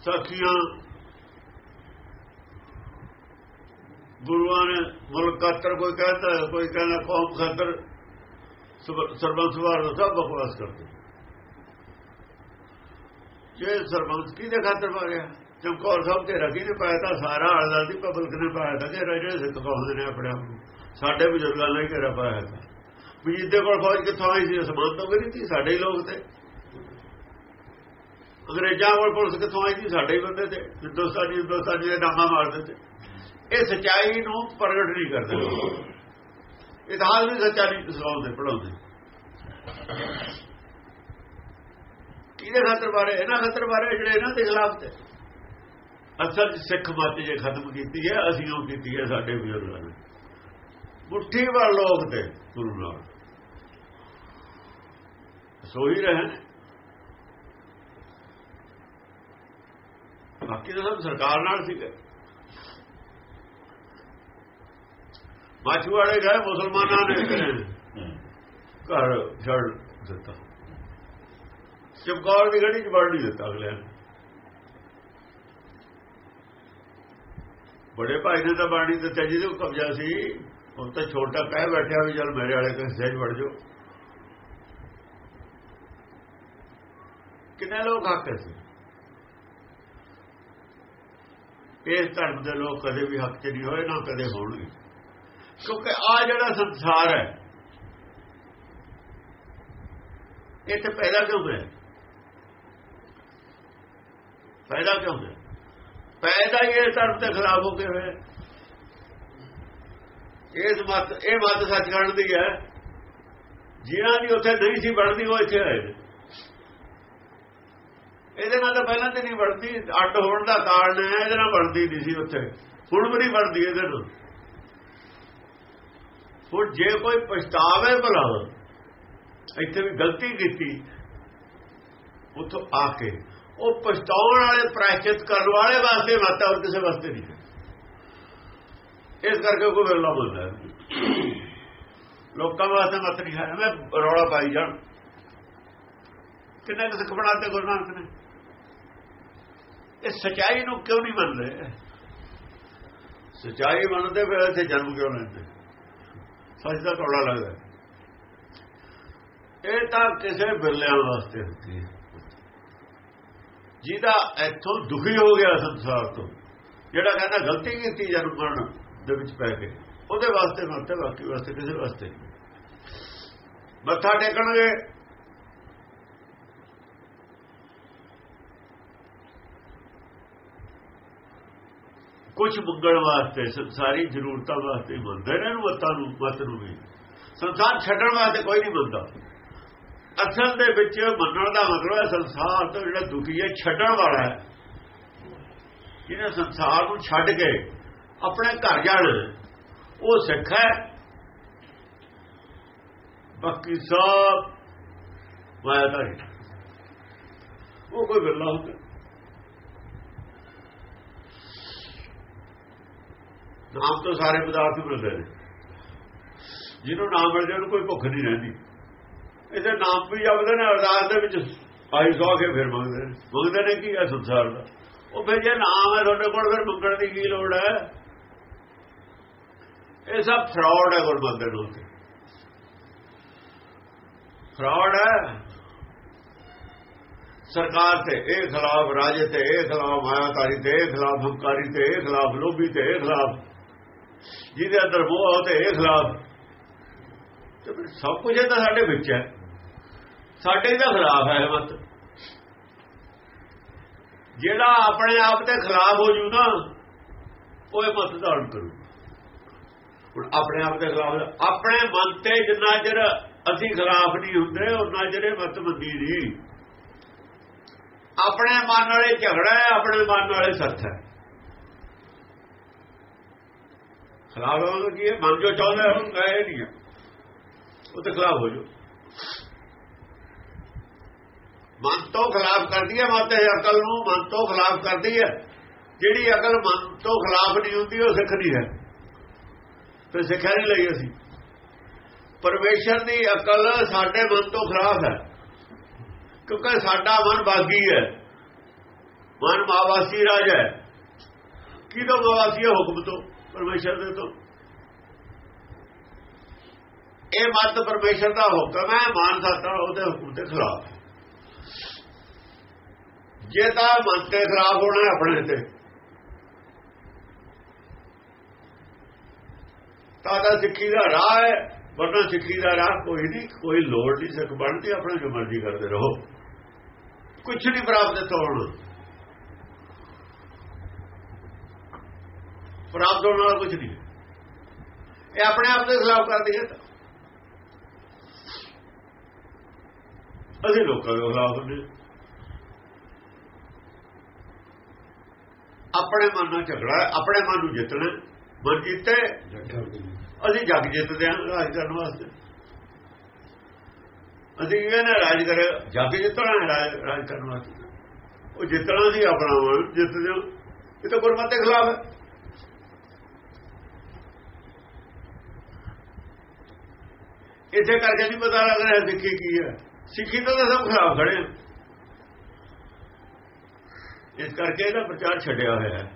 ਸਾਖੀਆਂ ਗੁਰੂਆਂ ਨੇ ਮੁਲਕ ਖਾਤਰ ਕੋਈ ਕਹਿੰਦਾ ਕੋਈ ਕਹਿੰਦਾ ਕੌਮ ਖਾਤਰ ਸਰਬੰਸ ਵਾਰ ਦਾ ਸਭ ਬਕਵਾਸ ਕਰਦੇ। ਜੇ ਸਰਬੰਸ ਕਿਹਦੇ ਖਾਤਰ ਮਾਰਿਆ? ਚਮਕੌਰ ਸਾਹਿਬ ਤੇ ਰਗੀ ਨੇ ਪਾਇਆ ਤਾਂ? ਸਾਰਾ ਆਲਾ ਦੀ ਪਬਲਿਕ ਨੇ ਪਾਇਆ ਤਾਂ। ਕਿ ਰਜੇ ਸਿੱਖ ਕਹਉਂਦੇ ਨੇ ਆਪਣੇ ਆਪ ਨੂੰ। ਸਾਡੇ ਬਜ਼ੁਰਗਾਂ ਨੇ ਘੇਰਾ ਪਾਇਆ ਤਾਂ। ਵੀ ਜਿੱਦੇ ਕੋਲ ਫੌਜ ਕਿੱਥੋਂ ਆਈ ਸੀ? ਅਸਮਾਨ ਤੋਂ ਗਈ ਸੀ। ਸਾਡੇ ਹੀ ਲੋਕ ਤੇ। ਅੰਗਰੇਜ਼ਾਂ ਕੋਲ ਪੁਲਿਸ ਕਿੱਥੋਂ ਆਈ ਸੀ? ਸਾਡੇ ਹੀ ਬੰਦੇ ਤੇ, ਹਿੰਦੁਸਤਾਨੀ ਹਿੰਦੁਸਤਾਨੀ ਦੇ ਨਾਮਾ ਮਾਰ ਦਿੱਤੇ ਇਹ ਸਚਾਈ ਨੂੰ ਪ੍ਰਗਟ ਨਹੀਂ ਕਰਦੇ। ਇਤਿਹਾਸ ਵੀ ਸੱਚਾ ਨਹੀਂ ਸਿਖਾਉਂਦੇ ਪੜਾਉਂਦੇ ਕਿਹਦੇ ਖਾਤਰ ਬਾਰੇ? ਇਹਨਾਂ ਖਾਤਰ ਬਾਰੇ ਜਿਹੜੇ ਇਹਨਾਂ ਦੇ ਖਿਲਾਫ ਤੇ। ਅਸਲ ਸਿੱਖ ਮਤ ਜੇ ਖਤਮ ਕੀਤੀ ਹੈ, ਅਸੀਂ ਉਹ ਕੀਤੀ ਹੈ ਸਾਡੇ ਬਜ਼ੁਰਗਾਂ ਨੇ। ਮੁੱਠੀ ਵਾਰ ਲੋਕ ਤੇ, ਗੁਰੂ ਨਾਲ ਸੋ ਹੀ ਰਹੇ ਬਾਕੀ ਤਾਂ ਸਭ ਸਰਕਾਰ ਨਾਲ ਸੀਗੇ। ਮਾਛੂਵਾੜੇ ਗਏ ਮੁਸਲਮਾਨਾਂ ਨੇ ਘਰ ਛੱਡ ਦਿੱਤਾ। ਚਮਕੌਰ ਦੀ ਗੜੀ ਚ ਵੜ ਨਹੀਂ ਦਿੱਤਾ ਅਗਲੇ ਨੇ। ਬੜੇ ਭਾਈ ਨੇ ਤਾਂ ਬਾਣੀ ਦਿੱਤਾ ਜਿਹਦੇ ਕੋ ਕਬਜ਼ਾ ਸੀ। ਹੁਣ ਤਾਂ ਛੋਟਾ ਕਹਿ ਬੈਠਿਆ ਵੀ ਚਲ ਮੇਰੇ ਵਾਲੇ ਕੋਲ ਸਹਿਜ ਵੜ ਜਾਓ। ਕਿੰਨੇ ਲੋਕ ਹੱਕ ਸੀ? ਇਸ ਧਰਮ ਦੇ ਲੋਕ ਕਦੇ ਵੀ ਹੱਕ 'ਚ ਨਹੀਂ ਹੋਏ, ਨਾ ਕਦੇ ਹੋਣਗੇ। ਕਿਉਂਕਿ ਆ ਜਿਹੜਾ ਸੰਸਾਰ ਹੈ, ਇਹ ਤੇ ਪੈਦਾ ਕਿਉਂ ਹੋਇਆ? ਪੈਦਾ ਕਿਉਂ ਹੋਇਆ? ਪੈਦਾ ਹੀ ਇਹ ਧਰਮ ਤੇ ਖਰਾਬ ਹੋ ਕੇ ਹੋਇਆ। ਇਸ ਮਤ, ਇਹ ਮਤ ਸੱਚਖੰਡ ਦੀ ਹੈ। ਜਿਨ੍ਹਾਂ ਦੀ ਉੱਥੇ ਨਹੀਂ ਸੀ ਬਣਦੀ, ਉਹ ਇੱਥੇ ਆਏ ਨੇ। ਇਹਦੇ ਨਾਲ ਤਾਂ ਪਹਿਲਾਂ ਤੇ ਨਹੀਂ ਵੜਦੀ, ਅੱਡ ਹੋਣ ਦਾ ਕਾਰਨ ਹੈ, ਇਹਦੇ ਨਾਲ ਬਣਦੀ ਨਹੀਂ ਸੀ ਉੱਥੇ। ਹੁਣ ਵੀ ਨਹੀਂ ਬਣਦੀ ਇਹਦੇ ਨਾਲ। ਹੁਣ ਜੇ ਕੋਈ ਪਛਤਾਵੇ ਭਲਾ, ਇੱਥੇ ਵੀ ਗਲਤੀ ਕੀਤੀ, ਉੱਥੋਂ ਆ ਕੇ, ਉਹ ਪਛਤਾਉਣ ਵਾਲੇ ਪ੍ਰਾਇਚਿਤ ਕਰਨ ਵਾਲੇ ਵਾਸਤੇ ਮਤ ਹੋਰ ਕਿਸੇ ਵਾਸਤੇ ਨਹੀਂ ਇਸ ਕਰਕੇ ਕੋਈ ਵੇਲਾ ਬੋਲਦਾ ਲੋਕਾਂ ਵਾਸਤੇ ਮਤ ਨਹੀਂ ਹੈ। ਮੈਂ ਰੌਲਾ ਪਾਈ ਜਾਣ। ਕਿੰਨਾ ਕਿਸ ਬਣਾਤੇ ਗੁਰੂ ਨਾਨਕ ਨੇ? ਇਹ ਸਚਾਈ ਨੂੰ ਕਿਉਂ ਨਹੀਂ ਮੰਨਦੇ? ਸਚਾਈ ਮੰਨਦੇ, ਫਿਰ ਇੱਥੇ ਜਨਮ ਕਿਉਂ ਲੈਂਦੇ ਸੱਚ ਦਾ ਕੌੜਾ ਲੱਗਦਾ। ਇਹ ਤਾਂ ਕਿਸੇ ਬਿਰਲਿਆਂ ਵਾਸਤੇ ਹੁੰਦੀ ਹੈ। ਜਿਹਦਾ ਇੱਥੋਂ ਦੁਖੀ ਹੋ ਗਿਆ ਸੰਸਾਰ ਤੋਂ, ਜਿਹੜਾ ਕਹਿੰਦਾ ਗਲਤੀ ਕੀਤੀ ਜਨਮ ਮਰਨ ਦੇ ਵਿੱਚ ਪੈ ਕੇ, ਉਹਦੇ ਵਾਸਤੇ ਮਤ ਬਾਕੀ ਵਾਸਤੇ ਕਿਸੇ ਵਾਸਤੇ ਮੱਥਾ ਟੇਕਣਗੇ ਕੁਝ ਮੰਗਣ ਵਾਸਤੇ ਸੰਸਾਰੀ ਜ਼ਰੂਰਤਾਂ ਵਾਸਤੇ ਮੰਨਦੇ ਨੇ ਇਹਨੂੰ ਮਤਾਂ ਨੂੰ, ਮਤ ਨੂੰ ਵੀ। ਸੰਸਾਰ ਛੱਡਣ ਵਾਸਤੇ ਕੋਈ ਨਹੀਂ ਮੰਨਦਾ। ਅਸਲ ਦੇ ਵਿੱਚ ਮੰਨਣ ਦਾ ਮਤਲਬ ਹੈ ਸੰਸਾਰ ਤੋਂ ਜਿਹੜਾ ਦੁਖੀ ਹੈ, ਛੱਡਣ ਵਾਲਾ ਹੈ। ਜਿਹਨੇ ਸੰਸਾਰ ਨੂੰ ਛੱਡ ਕੇ ਆਪਣੇ ਘਰ ਜਾਣਾ, ਉਹ ਸਿੱਖ ਹੈ। ਬਾਕੀ ਸਭ ਮਾਇਆ ਦਾ ਉਹ ਕੋਈ ਗੱਲਾਂ ਹੁੰਦਾ ਨਾਮ ਤੋਂ ਸਾਰੇ ਪਦਾਰਥ ਮਿਲਦੇ ਨੇ। ਜਿਹਨੂੰ ਨਾਮ ਮਿਲ ਜਾਏ ਉਹਨੂੰ ਕੋਈ ਭੁੱਖ ਨਹੀਂ ਰਹਿੰਦੀ। ਇਹਦੇ ਨਾਮ ਵੀ ਜਪਦੇ ਨੇ, ਅਰਦਾਸ ਦੇ ਵਿੱਚ ਆਈ ਸੌ ਕੇ ਫਿਰ ਮੰਗਦੇ ਨੇ। ਮੰਗਦੇ ਨੇ ਕੀ ਹੈ ਸੰਸਾਰ ਦਾ? ਉਹ ਫਿਰ ਜੇ ਨਾਮ ਹੈ, ਤੁਹਾਡੇ ਕੋਲ ਫਿਰ ਮੰਗਣ ਦੀ ਕੀ ਲੋੜ ਹੈ? ਇਹ ਸਭ ਫਰਾਡ ਹੈ ਗੁਰਮਤਿ ਦੇ ਨਾਲ ਫਰਾਡ ਹੈ। ਸਰਕਾਰ ਤੇ ਇਹ ਖਿਲਾਫ ਰਾਜੇ ਤੇ ਇਹ ਖਿਲਾਫ ਮਾਇਆਕਾਰੀ ਤੇ ਇਹ ਖਿਲਾਫ ਹੰਕਾਰੀ ਤੇ ਇਹ ਖਿਲਾਫ ਲੋਭੀ ਤੇ ਇਹ ਖਿਲਾਫ ਜਿਹਦੇ ਅੰਦਰ ਮੋਹ ਤੇ ਇਹ ਖਿਲਾਫ ਤੇ ਫਿਰ ਸਭ ਕੁਝ ਇਹ ਤਾਂ ਸਾਡੇ ਵਿੱਚ ਹੈ। ਸਾਡੇ ਦਾ ਖਿਲਾਫ ਹੈ ਇਹ ਮਤ। ਜਿਹੜਾ ਆਪਣੇ ਆਪ ਤੇ ਖਿਲਾਫ ਹੋ ਜੂ ਨਾ, ਉਹ ਇਹ ਮਤ ਧਾਰਨ ਕਰੂ। ਹੁਣ ਆਪਣੇ ਆਪ ਦੇ ਖਿਲਾਫ ਆਪਣੇ ਮਨ ਤੇ ਜਿੰਨਾ ਚਿਰ ਅਸੀਂ ਖਿਲਾਫ ਨਹੀਂ ਹੁੰਦੇ ਉਹਨਾਂ ਜਿਹੜੇ ਮਤ ਮੰਦੀ ਨਹੀਂ। ਆਪਣੇ ਮਨ ਵਾਲੇ ਝਗੜਾ ਹੈ, ਆਪਣੇ ਮਨ ਵਾਲੇ ਸੱਚ ਹੈ। ਖਿਲਾਫ ਹੋਣਾ ਕੀ ਹੈ, ਮਨ ਜੋ ਚਾਹੁੰਦਾ ਹੈ ਉਹ ਕਹੇ ਨਹੀਂ ਹੈ। ਉਹ ਤੇ ਖਿਲਾਫ ਹੋ ਜੋ ਮਨ ਤੋਂ ਖਿਲਾਫ ਕਰਦੀ ਹੈ ਮਤ ਹੈ ਅਕਲ ਨੂੰ, ਮਨ ਤੋਂ ਖਿਲਾਫ ਕਰਦੀ ਹੈ। ਜਿਹੜੀ ਅਕਲ ਮਨ ਤੋਂ ਖਿਲਾਫ ਨਹੀਂ ਹੁੰਦੀ, ਉਹ ਸਿੱਖ ਨਹੀਂ ਹੈ। ਫਿਰ ਸਿੱਖਿਆ ਨਹੀਂ ਲਈ ਅਸੀਂ। ਪਰਮੇਸ਼ਰ ਦੀ ਅਕਲ ਸਾਡੇ ਮਨ ਤੋਂ ਖਿਲਾਫ ਹੈ। ਕਿਉਂਕਿ ਸਾਡਾ ਮਨ ਬਾਗੀ ਹੈ। ਮਨ ਮਾਵਾਸੀ ਰਾਜ ਹੈ। ਕਿਹਦਾ ਮਾਵਾਸੀ ਹੈ ਹੁਕਮ ਤੋਂ? ਪਰਮੇਸ਼ਰ ਦੇ ਤੋਂ। ਇਹ ਮਤ ਪਰਮੇਸ਼ਰ ਦਾ ਹੁਕਮ ਹੈ ਮਾਨ ਸਾਤਾ ਉਹਦੇ ਹੁਕਮ ਦੇ ਖਿਲਾਫ। ਜੇ ਤਾਂ ਮਨ ਤੇ ਖਰਾਬ ਹੋਣਾ ਆਪਣੇ ਤੇ, ਤਾਂ ਸਿੱਖੀ ਦਾ ਰਾਹ ਹੈ, ਵਰਨਾ ਸਿੱਖੀ ਦਾ ਰਾਹ ਕੋਈ ਨਹੀਂ, ਕੋਈ ਲੋੜ ਨਹੀਂ, ਸਿੱਖ ਬਣਦੀ ਆਪਣਾ ਜੋ ਮਰਜ਼ੀ ਕਰਦੇ ਰਹੋ। ਕੁਝ ਨਹੀਂ ਪ੍ਰਾਪਤ ਹੋਣਾ। ਪ੍ਰਾਪਤ ਹੋਣ ਵਾਲਾ ਕੁਝ ਨਹੀਂ। ਇਹ ਆਪਣੇ ਆਪ ਦੇ ਖਿਲਾਫ ਕਰਦੀ ਹੈ। ਅਸੀਂ ਲੋਕਾਂ ਦੇ ਖਿਲਾਫ ਹੁੰਦੇ ਆਪਣੇ ਮਨ ਨਾਲ ਝਗੜਾ ਆਪਣੇ ਮਨ ਨੂੰ ਜਿੱਤਣਾ ਮਨ ਜਿੱਤੇ, ਅਸੀਂ ਜੱਗ ਜਿੱਤਦੇ ਹਾਂ ਰਾਜ ਕਰਨ ਵਾਸਤੇ। ਅਸੀਂ ਕਹਿੰਦੇ ਰਾਜ ਕਰ? ਜੱਗ ਜਿੱਤਣਾ ਰਾਜ ਰਾਜ ਕਰਨ ਵਾਸਤੇ। ਉਹ ਜਿੱਤਣਾ ਸੀ ਆਪਣਾ ਜਿੱਤਦੇ ਹੋ। ਇਹ ਤਾਂ ਗੁਰਮਤਿ ਦੇ ਖਿਲਾਫ ਹੈ। ਇਸੇ ਕਰਕੇ ਨਹੀਂ ਪਤਾ ਲੱਗ ਰਿਹਾ ਸਿੱਖੀ ਕੀ ਹੈ। ਸਿੱਖੀ ਤਾਂ ਸਭ ਖਰਾਬ ਖੜੇ ਆ। ਇਸ ਕਰਕੇ ਇਹਦਾ ਪ੍ਰਚਾਰ ਛੱਡਿਆ ਹੋਇਆ ਹੈ।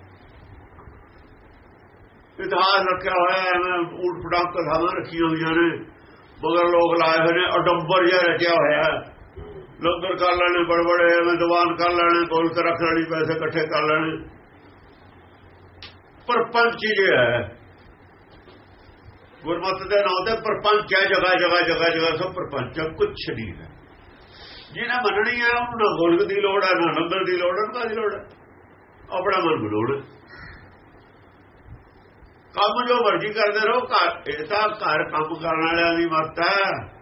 ਇਤਿਹਾਸ ਰੱਖਿਆ ਹੋਇਆ ਹੈ, ਐਵੇਂ ਊਟ ਪਟਾਕ ਕਥਾਵਾਂ ਰੱਖੀਆਂ ਹੋਈਆਂ ਨੇ। ਮਗਰ ਲੋਕ ਲਾਏ ਹੋਏ ਨੇ, ਅਡੰਬਰ ਜਿਹਾ ਰਚਿਆ ਹੋਇਆ ਹੈ। ਲੰਗਰ ਕਰ ਲੈਣੇ, ਬੜਬੜੇ, ਐਵੇਂ ਦੀਵਾਨ ਕਰ ਲੈਣੇ ਕੋਲ ਕੇ ਰੱਖ ਲੈਣੀ, ਪੈਸੇ ਇਕੱਠੇ ਕਰ ਲੈਣੇ। ਪਰ ਪਰਪੰਚ ਜਿਹਾ ਹੈ। ਗੁਰਮਤ ਦੇ ਨਾਂ ਤੇ ਪਰਪੰਚ ਹੈ, ਜਗ੍ਹਾ ਜਗ੍ਹਾ ਜਗ੍ਹਾ ਜਗ੍ਹਾ, ਸਭ ਪਰਪੰਚ ਕੁਛ ਨਹੀਂ ਹੈ। ਜਿਹਨੇ ਮੰਨਣੀ ਹੈ, ਉਹਨੂੰ ਨਾ ਗੋਲਕ ਦੀ ਲੋੜ ਹੈ, ਨਾ ਲੰਗਰ ਦੀ ਲੋੜ ਹੈ ਕਾਹਦੀ ਲੋੜ ਹੈ। ਆਪਣਾ ਮਨ ਬਣਾਉਣਾ ਕੰਮ ਜੋ ਮਰਜ਼ੀ ਕਰਦੇ ਰਹੋ, ਘਰ, ਇਹ ਤਾਂ ਘਰ ਕੰਮ ਕਰਨ ਵਾਲਿਆਂ ਦੀ ਮੱਤ ਹੈ।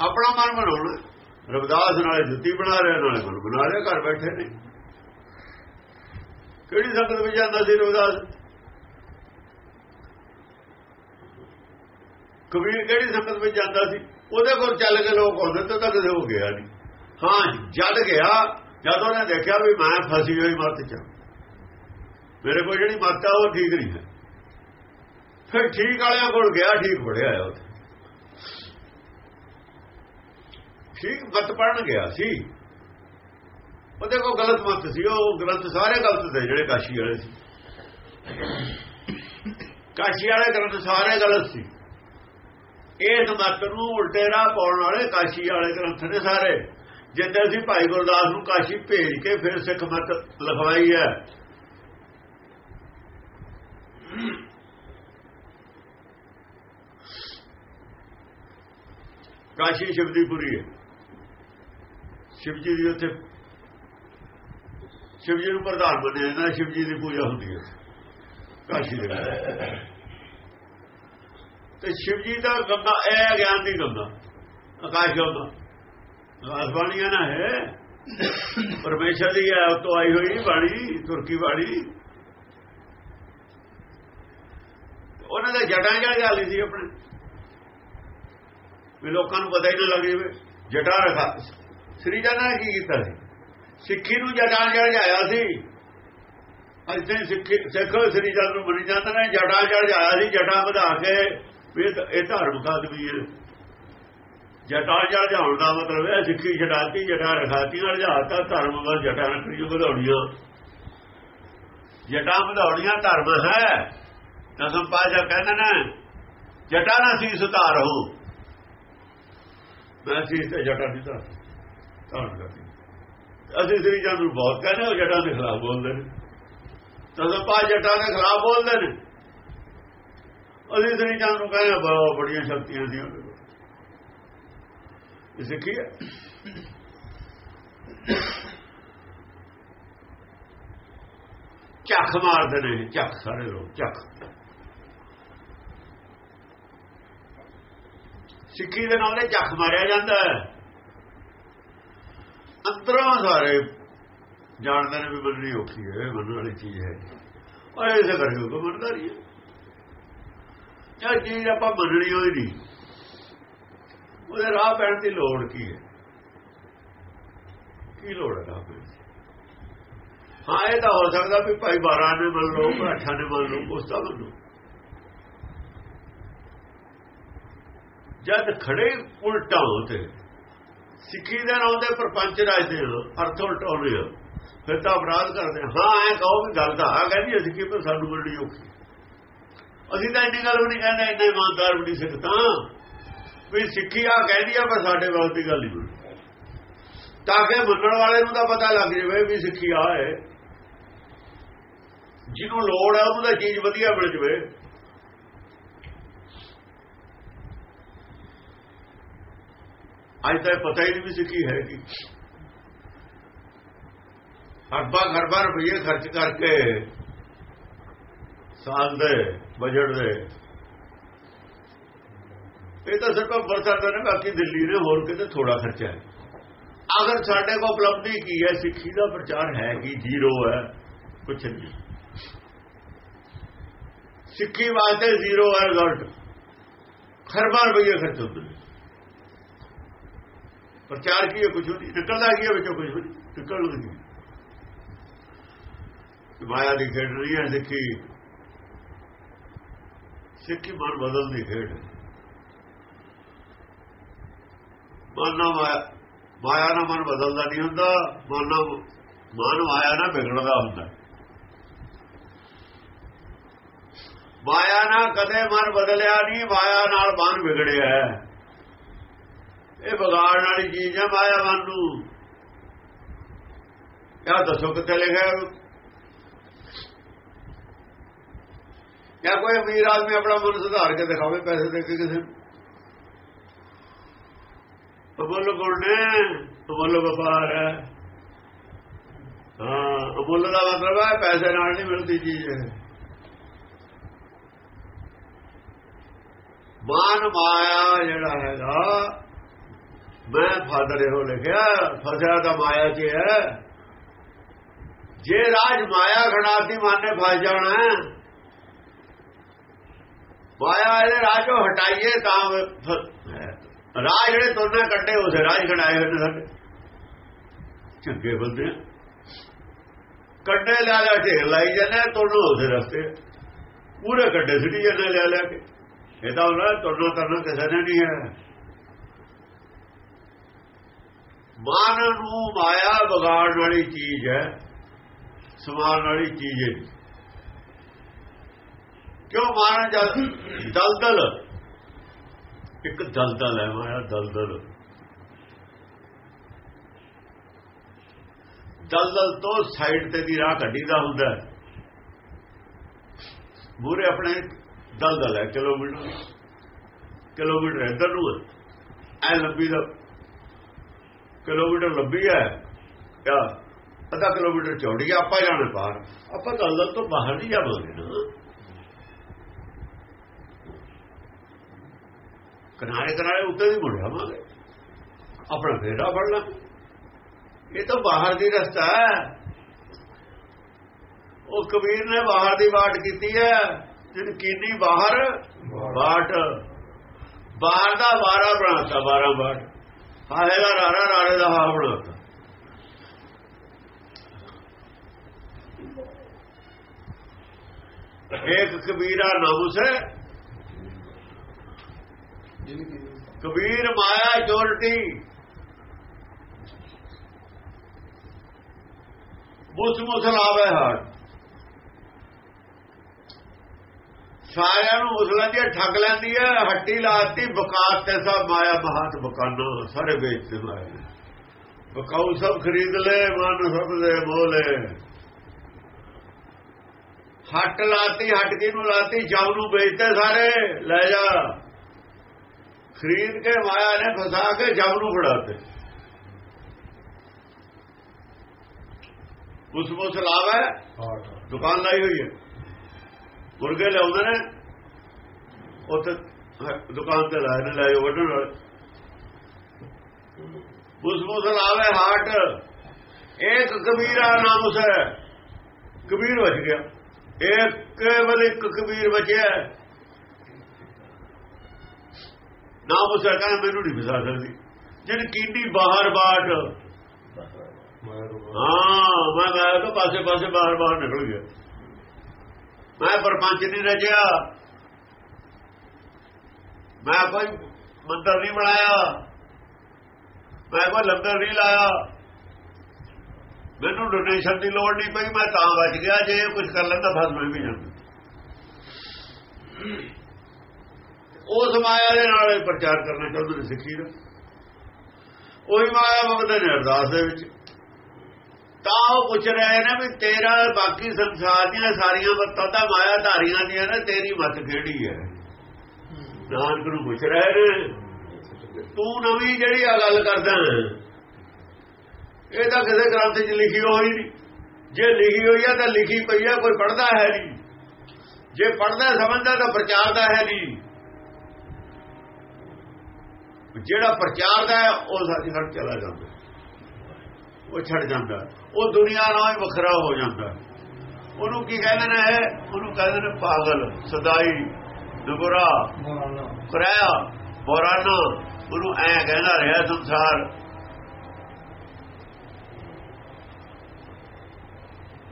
ਆਪਣਾ ਮਨ ਬਣਾਉਣਾ ਰਵਿਦਾਸ ਨਾਲੇ ਜੁੱਤੀ ਬਣਾ ਰਿਹਾ, ਨਾਲੇ ਮਨ ਬਣਾ ਰਿਹਾ, ਘਰ ਬੈਠੇ ਨੇ। ਕਿਹੜੀ ਸੰਗਤ ਵਿੱਚ ਜਾਂਦਾ ਸੀ ਰਵਿਦਾਸ? ਕਬੀਰ ਕਿਹੜੀ ਸੰਗਤ ਵਿੱਚ ਜਾਂਦਾ ਸੀ? ਉਹਦੇ ਕੋਲ ਚੱਲ ਕੇ ਲੋਕ ਆਉਂਦੇ ਤਾਂ ਕਦੇ ਹੋ ਗਿਆ ਨਹੀਂ। ਹਾਂ ਜਦ ਗਿਆ। ਜਦ ਉਹਨੇ ਦੇਖਿਆ ਵੀ ਮੈਂ ਫਸੀ ਹੋਈ ਮੱਤ ਚ। ਮੇਰੇ ਕੋਲ ਜਿਹੜੀ ਮੱਤ ਆ, ਉਹ ਠੀਕ ਨਹੀਂ ਹੈ। ਫਿਰ ਠੀਕ ਵਾਲਿਆਂ ਕੋਲ ਗਿਆ, ਠੀਕ ਪੜਿਆ ਆ ਉੱਥੇ। ਠੀਕ ਮਤ ਪੜਨ ਗਿਆ ਸੀ। ਉਹਦੇ ਕੋਲ ਗਲਤ ਮਤ ਸੀ। ਉਹ ਗ੍ਰੰਥ ਸਾਰੇ ਗਲਤ ਸੀ ਜਿਹੜੇ ਕਾਸ਼ੀ ਵਾਲੇ ਸੀ। ਕਾਸ਼ੀ ਵਾਲੇ ਗ੍ਰੰਥ ਸਾਰੇ ਗਲਤ ਸੀ। ਇਸ ਮਤ ਨੂੰ ਉਲਟੇ ਰਾਹ ਪਾਉਣ ਵਾਲੇ ਕਾਸ਼ੀ ਵਾਲੇ ਗ੍ਰੰਥ ਨੇ ਸਾਰੇ। ਜਿੱਦਾਂ ਅਸੀਂ ਭਾਈ ਗੁਰਦਾਸ ਨੂੰ ਕਾਸ਼ੀ ਭੇਜ ਕੇ ਫਿਰ ਸਿੱਖ ਮਤ ਲਿਖਵਾਈ ਹੈ। ਕਾਸ਼ੀ ਸ਼ਿਵਦੀਪੁਰੀ ਹੈ। ਸ਼ਿਵਜੀ ਦੀ ਉੱਥੇ ਸ਼ਿਵਜੀ ਨੂੰ ਪ੍ਰਧਾਨ ਬਣਿਆ ਜਾਂਦਾ, ਸ਼ਿਵਜੀ ਦੀ ਪੂਜਾ ਹੁੰਦੀ ਹੈ ਕਾਸ਼ੀ ਦੇ ਤੇ ਸ਼ਿਵ ਜੀ ਦਾ ਗੰਗਾ ਇਹ ਗਿਆਨ ਦੀ ਗੰਗਾ ਆਕਾਸ਼ ਗੰਗਾ ਆਕਾਸ਼ ਬਾਣੀ ਨਾ ਹੈ। ਪਰਮੇਸ਼ਰ ਦੀ ਹੈ ਤੋਂ ਆਈ ਹੋਈ, ਬਾਣੀ, ਤੁਰਕੀ ਬਾਣੀ। ਉਹਨਾਂ ਦੇ ਜਟਾਂ ਜੜ ਗਾਲੀ ਸੀ ਆਪਣੇ? ਵੀ ਲੋਕਾਂ ਨੂੰ ਪਤਾ ਹੀ ਨਾ ਲੱਗ ਜਾਵੇ ਜਟਾ ਰਖਾ ਸ੍ਰੀ ਜਨਾਂ ਨੇ ਕੀ ਕੀਤਾ ਸੀ? ਸਿੱਖੀ ਨੂੰ ਜਟਾਂ ਜੜ ਜਾਇਆ ਸੀ? ਅੱਜ ਤੇ ਸਿੱਖੀ ਸਿੱਖ ਸ੍ਰੀ ਜਨ ਨੂੰ ਬਣੀ ਜਾਂਦਾ ਨੇ, ਜਟਾਂ ਜੜ ਜਾਇਆ ਸੀ? ਜਟਾਂ ਵਧਾ ਕੇ ਵੀ ਇਹ ਧਾਰਮਿਕ ਆਦਮੀ ਹੈ ਜਟਾਂ ਜਾਂ ਜਾਉਣ ਦਾ ਮਤਲਬ ਹੈ, ਸਿੱਖੀ ਛਡਾਤੀ ਜਟਾ ਰਖਾਤੀ ਨਾਲ ਜਾਤਾ ਧਰਮ ਵੱਲ ਜਟਾਂ ਰੱਖੀ ਵਧਾਉਣੀਆਂ। ਜਟਾਂ ਵਧਾਉਣੀਆਂ ਧਰਮ ਹੈ। ਦਸਮ ਪਾਸ਼ਾ ਕਹਿੰਦੇ ਨੇ, ਜਟਾ ਨਾ ਸੀ ਸੁਧਾਰੋ ਮੈਂ ਸੀ ਤੇ ਜਟਾ ਦੀ ਤਾਂ ਧਾਰਨ ਕਰਦੀ। ਅਸੀਂ ਸ੍ਰੀ ਚੰਦ ਨੂੰ ਬਹੁਤ ਕਹਿੰਦੇ, ਉਹ ਜਟਾਂ ਦੇ ਖਿਲਾਫ ਬੋਲਦੇ ਨੇ। ਦਸਮ ਪਾਸ਼ਾ ਜਟਾਂ ਦੇ ਖਿਲਾਫ ਬੋਲਦੇ ਨੇ। ਅਸੀਂ ਸ੍ਰੀ ਚੰਦ ਨੂੰ ਕਹਿੰਦੇ ਬਹੁਤ ਬੜੀਆਂ ਸ਼ਕਤੀਆਂ ਸੀ ਉਹਦੇ ਕੋਲ। ਇਹ ਸਿੱਖੀ ਹੈ ਚੱਖ ਮਾਰਦੇ ਨੇ ਚੱਖ, ਸਾਰੇ ਲੋਕ, ਚੱਖ। ਸਿੱਖੀ ਦੇ ਨਾਲ ਇਹ ਚੱਖ ਮਾਰਿਆ ਜਾਂਦਾ ਹੈ। ਅੰਦਰੋਂ ਸਾਰੇ ਜਾਣਦੇ ਨੇ ਵੀ ਮੰਨਣੀ ਔਖੀ ਹੈ ਮੰਨਣ ਵਾਲੀ ਚੀਜ਼ ਹੈ। ਔਰ ਇਸੇ ਕਰਕੇ ਉਹ ਮੰਨਦਾ ਨਹੀਂ ਹੈ। ਜਾਂ ਚੀਜ਼ ਆਪਾਂ ਮੰਨਣੀ ਹੋਈ ਨਹੀਂ। ਉਹਦੇ ਰਾਹ ਪੈਣ ਦੀ ਲੋੜ ਕੀ ਹੈ? ਕੀ ਲੋੜ ਹੈ ਰਾਹ ਪੈਣ ਹਾਂ, ਇਹ ਤਾਂ ਹੋ ਸਕਦਾ ਵੀ ਭਾਈ 12 ਨੇ ਮੰਨ ਲਓ ਭਾਠਾ ਨੇ ਮੰਨ ਲਓ, ਉਸ ਦਾ ਮੰਨ ਲਓ। ਜਦ ਖੜੇ ਉਲਟਾ ਹੋਤੇ ਸਿੱਖੀ ਦੇ ਨਾਂ ਤੇ ਪਰਪੰਚ ਰਾਜਦੇ ਹੋ ਅਰਥ ਉਲਟਾਉਂਦੇ ਹੋ ਫਿਰ ਤਾਂ ਅਪਰਾਧ ਕਰਦੇ ਹਾਂ। ਐ ਕਹੋ ਵੀ ਗੱਲ ਤਾਂ ਆ, ਕਹਿੰਦੀ ਅਸੀਂ ਕਿ ਸਾਨੂੰ ਬੜੀ ਔਖੀ। ਅਸੀਂ ਤਾਂ ਇੰਨੀ ਗੱਲ ਵੀ ਨਹੀਂ ਕਹਿੰਦੇ ਇੰਨੇ ਇਮਾਨਦਾਰ ਵੀ ਨਹੀਂ ਸਿੱਖ ਤਾਂ। ਵੀ ਸਿੱਖੀ ਆ, ਕਹਿੰਦੀ ਆ, ਪਰ ਸਾਡੇ ਵਾਸਤੇ ਦੀ ਗੱਲ ਨਹੀਂ ਤਾਂ ਕਿ ਮੰਨਣ ਵਾਲੇ ਨੂੰ ਤਾਂ ਪਤਾ ਲੱਗ ਜਾਵੇ ਵੀ ਸਿੱਖੀ ਆ ਹੈ। ਜਿਹਨੂੰ ਲੋੜ ਹੈ ਉਹਨੂੰ ਤਾਂ ਚੀਜ਼ ਵਧੀਆ ਮਿਲ ਜਵੇ। ਅੱਜ ਤਾਂ ਪਤਾ ਹੀ ਨਹੀਂ ਵੀ ਸਿੱਖੀ ਹੈ ਕੀ। ਹਰਬਾ ਘਰਬਾ ਰੁਪਏ ਖਰਚ ਕਰਕੇ ਸਾਲ ਦੇ ਬਜਟ ਦੇ ਇਹ ਤਾਂ ਸਿਰਫ ਬਰਸਾਤ ਨੇ ਬਾਕੀ ਦਿੱਲੀ ਨੇ ਹੋਰ ਕਿਤੇ ਥੋੜਾ ਖਰਚਾ ਹੈ ਅਗਰ ਸਾਡੇ ਕੋਲ ਉਪਲਬਧੀ ਕੀ ਹੈ ਸਿੱਖੀ ਦਾ ਪ੍ਰਚਾਰ ਹੈ ਕਿ ਜ਼ੀਰੋ ਹੈ ਕੁਛ ਨਹੀਂ ਸਿੱਖੀ ਵਾਸਤੇ ਜ਼ੀਰੋ ਹੈ ਰਿਜ਼ਲਟ ਖਰਬਾਂ ਰੁਪਏ ਖਰਚ ਹੁੰਦੇ ਨੇ ਪ੍ਰਚਾਰ ਕੀ ਹੈ ਕੁਝ ਨਹੀਂ ਨਿਕਲਦਾ ਕੀ ਹੈ ਵਿੱਚੋਂ ਕੁਝ ਨਹੀਂ ਨਿਕਲ ਨਹੀਂ ਮਾਇਆ ਦੀ ਖੇਡ ਨਹੀਂ ਹੈ ਸਿੱਖੀ ਸਿੱਖੀ ਮਨ ਬਦਲ ਦੀ ਖੇਡ। ਮਨ ਨਾ ਮਾਇਆ ਨਾਲ ਮਨ ਬਦਲਦਾ ਨਹੀਂ ਹੁੰਦਾ, ਮਨ ਨਾਲ ਮਨ ਮਾਇਆ ਨਾਲ ਵਿਗੜਦਾ ਹੁੰਦਾ। ਮਾਇਆ ਨਾਲ ਕਦੇ ਮਨ ਬਦਲਿਆ ਨਹੀਂ, ਮਾਇਆ ਨਾਲ ਮਨ ਵਿਗੜਿਆ ਇਹ ਵਿਗਾੜਨ ਵਾਲੀ ਚੀਜ਼ ਹੈ ਮਾਇਆ ਮਨ ਨੂੰ। ਕਿਆ ਦੱਸੋ ਕਿੱਥੇ ਲਿਖਿਆ ਕਿਆ ਕੋਈ ਅਮੀਰ ਆਦਮੀ ਆਪਣਾ ਮਨ ਸੁਧਾਰ ਕੇ ਦਿਖਾਵੇ, ਪੈਸੇ ਦੇ ਕੇ ਕਿਸੇ ਅਮੁੱਲ ਗੁਣ ਨੇ, ਅਮੁੱਲ ਵਪਾਰ ਹੈ। ਹਾਂ, ਅਮੁੱਲ ਦਾ ਮਤਲਬ ਹੈ ਪੈਸੇ ਨਾਲ ਨਹੀਂ ਮਿਲਦੀ ਚੀਜ਼ ਇਹ। ਮਾਨ ਮਾਇਆ ਜਿਹੜਾ ਹੈਗਾ, ਮੈਂ ਫਾਦਰ ਇਹੋ ਲਿਖਿਆ, ਫਸਿਆ ਤਾਂ ਮਾਇਆ 'ਚ ਹੈ ਜੇ ਰਾਜ ਮਾਇਆ ਖੜਾਤੀ, ਮਾਨੇ ਫਸ ਜਾਣਾ ਮਾਇਆ ਇਹਦੇ ਰਾਜੋਂ ਹਟਾਈਏ ਤਾਂ ਫ- ਰਾਜ ਜਿਹੜੇ ਤੋਨੇ ਕੱਟੇ ਉਸੇ ਰਾਜ ਖੜਾਏ ਹੋਏ ਨੇ ਸਾਡੇ। ਚੰਗੇ ਬੰਦੇ ਆ। ਕੱਡੇ ਲੈ ਲੈ ਢੇਰ ਲਾਈ ਜਾਂਦੇ ਤੋੜੋ ਉਸੇ ਰਸਤੇ ਪੂਰੇ ਕੱਡੇ ਸਿੱਟੀ ਜਾਂਦੇ ਲੈ ਲੈ ਕੇ। ਇਹ ਤਾਂ ਉਹਨਾਂ ਤੋੜਨਾ ਤਰਨਾ ਕਿਸੇ ਨੇ ਨਹੀਂ ਹੈ। ਮਨ ਨੂੰ ਮਾਇਆ ਵਿਗਾੜਨ ਵਾਲੀ ਚੀਜ਼ ਹੈ। ਸਮਾਨ ਵਾਲੀ ਚੀਜ਼ ਹੈ। ਕਿਉਂ ਮਾਰਨ ਜਲ ਦਲਦਲ? ਇੱਕ ਦਲਦਲ ਹੈ ਮਾਇਆ, ਦਲਦਲ। ਦਲਦਲ ਤੋਂ ਸਾਈਡ ਤੇ ਦੀ ਰਾਹ ਕੱਢੀ ਦਾ ਹੁੰਦਾ ਮੂਰੇ ਆਪਣੇ ਦਲਦਲ ਹੈ, ਕਿਲੋਮੀਟਰ। ਕਿਲੋਮੀਟਰ ਇੱਧਰ ਨੂੰ ਐ ਲੰਬੀ ਦਾ ਕਿਲੋਮੀਟਰ ਲੰਬੀ ਹੈ। ਕਿਆ ਅੱਧਾ ਕਿਲੋਮੀਟਰ ਚੌੜੀ ਹੈ, ਆਪਾਂ ਜਾਣਾ ਬਾਹਰ। ਆਪਾਂ ਦਲਦਲ ਤੋਂ ਬਾਹਰ ਨਹੀਂ ਜਾਵਾਂਗੇ ਨਾ। ਕਿਨਾਰੇ ਕਿਨਾਰੇ ਉੱਤੇ ਵੀ ਮੁੜ ਜਾਵਾਂਗੇ ਆਪਣਾ ਫੇਰਾ ਫੜ ਲਾਂਗੇ ਇਹ ਤਾਂ ਬਾਹਰ ਦੀ ਰਸਤਾ ਹੈ। ਉਹ ਕਬੀਰ ਨੇ ਬਾਹਰ ਦੀ ਬਾਟ ਕੀਤੀ ਹੈ। ਜਿਨ ਕੀਨੀ ਬਾਹਰ ਬਾਟ ਬਾਹਰ ਦਾ ਬਾਰਾ ਬਣਾਤਾ 12 ਬਾਟ ਹਾਲੇ ਦਾ ਰਾਰਾ, ਰਾਰੇ ਦਾ ਹਾ ਬਣਾਤਾ। ਇੱਕ ਕਬੀਰਾ ਨਾਮੁਸ ਹੈ ਕਬੀਰ ਮਾਇਆ ਚੋਰਟੀ ਮੁਸ ਮੁਸ ਲਾਵੇ ਹਾਰ। ਸਾਰਿਆਂ ਨੂੰ ਮੁਸਲਾਂ ਦੀ ਠੱਗ ਲੈਂਦੀ ਹੈ, ਹੱਟੀ ਲਾਤੀ ਬਕਾਤ ਤੇ ਸਭ ਮਾਇਆ ਮਹਾਤ ਬਕਾਨਾ, ਸਾਰੇ ਵੇਚਦੇ ਮਾਇਆ ਬਕਾਉ ਸਭ ਖਰੀਦ ਲੈ, ਮਨ ਸਭ ਦੇ ਬੋਲੇ ਹੱਟ ਲਾਤੀ, ਹੱਟ ਕੀ ਨੂੰ ਲਾਤੀ? ਜਾਉ ਨੂੰ ਵੇਚਦੇ ਸਾਰੇ, ਲੈ ਜਾ। ਖਰੀਦ ਕੇ ਮਾਇਆ ਨੇ ਫਸਾ ਕੇ ਜਾਉ ਨੂੰ ਫੜਾਤੇ ਉਸ ਮੁਸ ਲਾਵੇ ਦੁਕਾਨ ਲਾਈ ਹੋਈ ਹੈ। ਮੁਰਗੇ ਲਿਆਉਂਦੇ ਨੇ ਉੱਥੇ ਦੁਕਾਨ ਤੇ ਲਾਏ ਨੇ ਲਾਏ ਵੱਢਣ ਵਾਲੇ। ਉਸ ਮੁਸ ਲਾਵੇ ਹਾਟ ਇੱਕ ਕਬੀਰਾ ਨਾਮ ਉਸ ਹੈ। ਕਬੀਰ ਬਚ ਗਿਆ। ਇੱਕ ਕੇਵਲ ਇੱਕ ਕਬੀਰ ਬਚਿਆ। ਨਾ ਉਸ ਕਹਿੰਦਾ ਮੈਨੂੰ ਨਹੀਂ ਫਸਾ ਸਕਦੀ। ਜਿਹੜੀ ਕੀਨੀ ਬਾਹਰ ਬਾਟ ਹਾਂ, ਮੈਂ ਮੈਂ ਤਾਂ ਪਾਸੇ ਪਾਸੇ ਬਾਹਰ ਬਾਹਰ ਨਿਕਲ ਗਿਆ। ਮੈਂ ਪਰਪੰਚ ਨਹੀਂ ਰਚਿਆ। ਮੈਂ ਕੋਈ ਮੰਦਰ ਨਹੀਂ ਬਣਾਇਆ। ਮੈਂ ਕੋਈ ਲੰਗਰ ਨਹੀਂ ਲਾਇਆ। ਮੈਨੂੰ ਡੋਨੇਸ਼ਨ ਦੀ ਲੋੜ ਨਹੀਂ ਪਈ, ਮੈਂ ਤਾਂ ਬਚ ਗਿਆ। ਜੇ ਕੁਝ ਕਰ ਲੈਂਦਾ ਫਸ ਮੈਂ ਵੀ ਜਾਂਦਾ ਉਸ ਮਾਇਆ ਦੇ ਨਾਲ ਇਹ ਪ੍ਰਚਾਰ ਕਰਨਾ ਚਾਹੁੰਦੇ ਨੇ ਸਿੱਖੀ ਦਾ। ਉਹੀ ਮਾਇਆ ਮੰਗਦੇ ਨੇ ਅਰਦਾਸ ਦੇ ਵਿੱਚ। ਤਾਂ ਉਹ ਪੁੱਛ ਰਹੇ ਨੇ ਵੀ ਤੇਰਾ ਬਾਕੀ ਸੰਸਾਰ ਦੀਆਂ ਸਾਰੀਆਂ ਮੱਤਾਂ ਤਾਂ ਮਾਇਆ ਧਾਰੀਆਂ ਦੀਆਂ ਨੇ, ਤੇਰੀ ਮੱਤ ਕਿਹੜੀ ਹੈ? ਨਾਨਕ ਨੂੰ ਪੁੱਛ ਰਹੇ ਨੇ, ਤੂੰ ਨਵੀਂ ਜਿਹੜੀ ਆ ਗੱਲ ਕਰਦਾ ਇਹ ਤਾਂ ਕਿਸੇ ਗ੍ਰੰਥ 'ਚ ਲਿਖੀ ਹੋਈ ਨਹੀਂ। ਜੇ ਲਿਖੀ ਹੋਈ ਆ ਤਾਂ ਲਿਖੀ ਪਈ ਆ, ਕੋਈ ਪੜਦਾ ਹੈ ਨਹੀਂ। ਜੇ ਪੜਦਾ ਸਮਝਦਾ ਤਾਂ ਪ੍ਰਚਾਰਦਾ ਹੈ ਨਹੀਂ। ਜਿਹੜਾ ਪ੍ਰਚਾਰਦਾ ਹੈ ਉਹ ਸਾਡੀ ਹਟ ਚਲਾ ਜਾਂਦਾ। ਉਹ ਛੱਡ ਜਾਂਦਾ। ਉਹ ਦੁਨੀਆ ਨਾਲ ਹੀ ਵੱਖਰਾ ਹੋ ਜਾਂਦਾ। ਉਹਨੂੰ ਕੀ ਕਹਿੰਦੇ ਨੇ ਉਹਨੂੰ ਕਹਿੰਦੇ ਨੇ ਪਾਗਲ ਸਦਾਈ ਦੁਬਰਾ ਕਰਾਇਆ ਬੋਰਾਨਾ ਉਹਨੂੰ ਐ ਕਹਿੰਦਾ ਰਿਹਾ ਸੰਸਾਰ।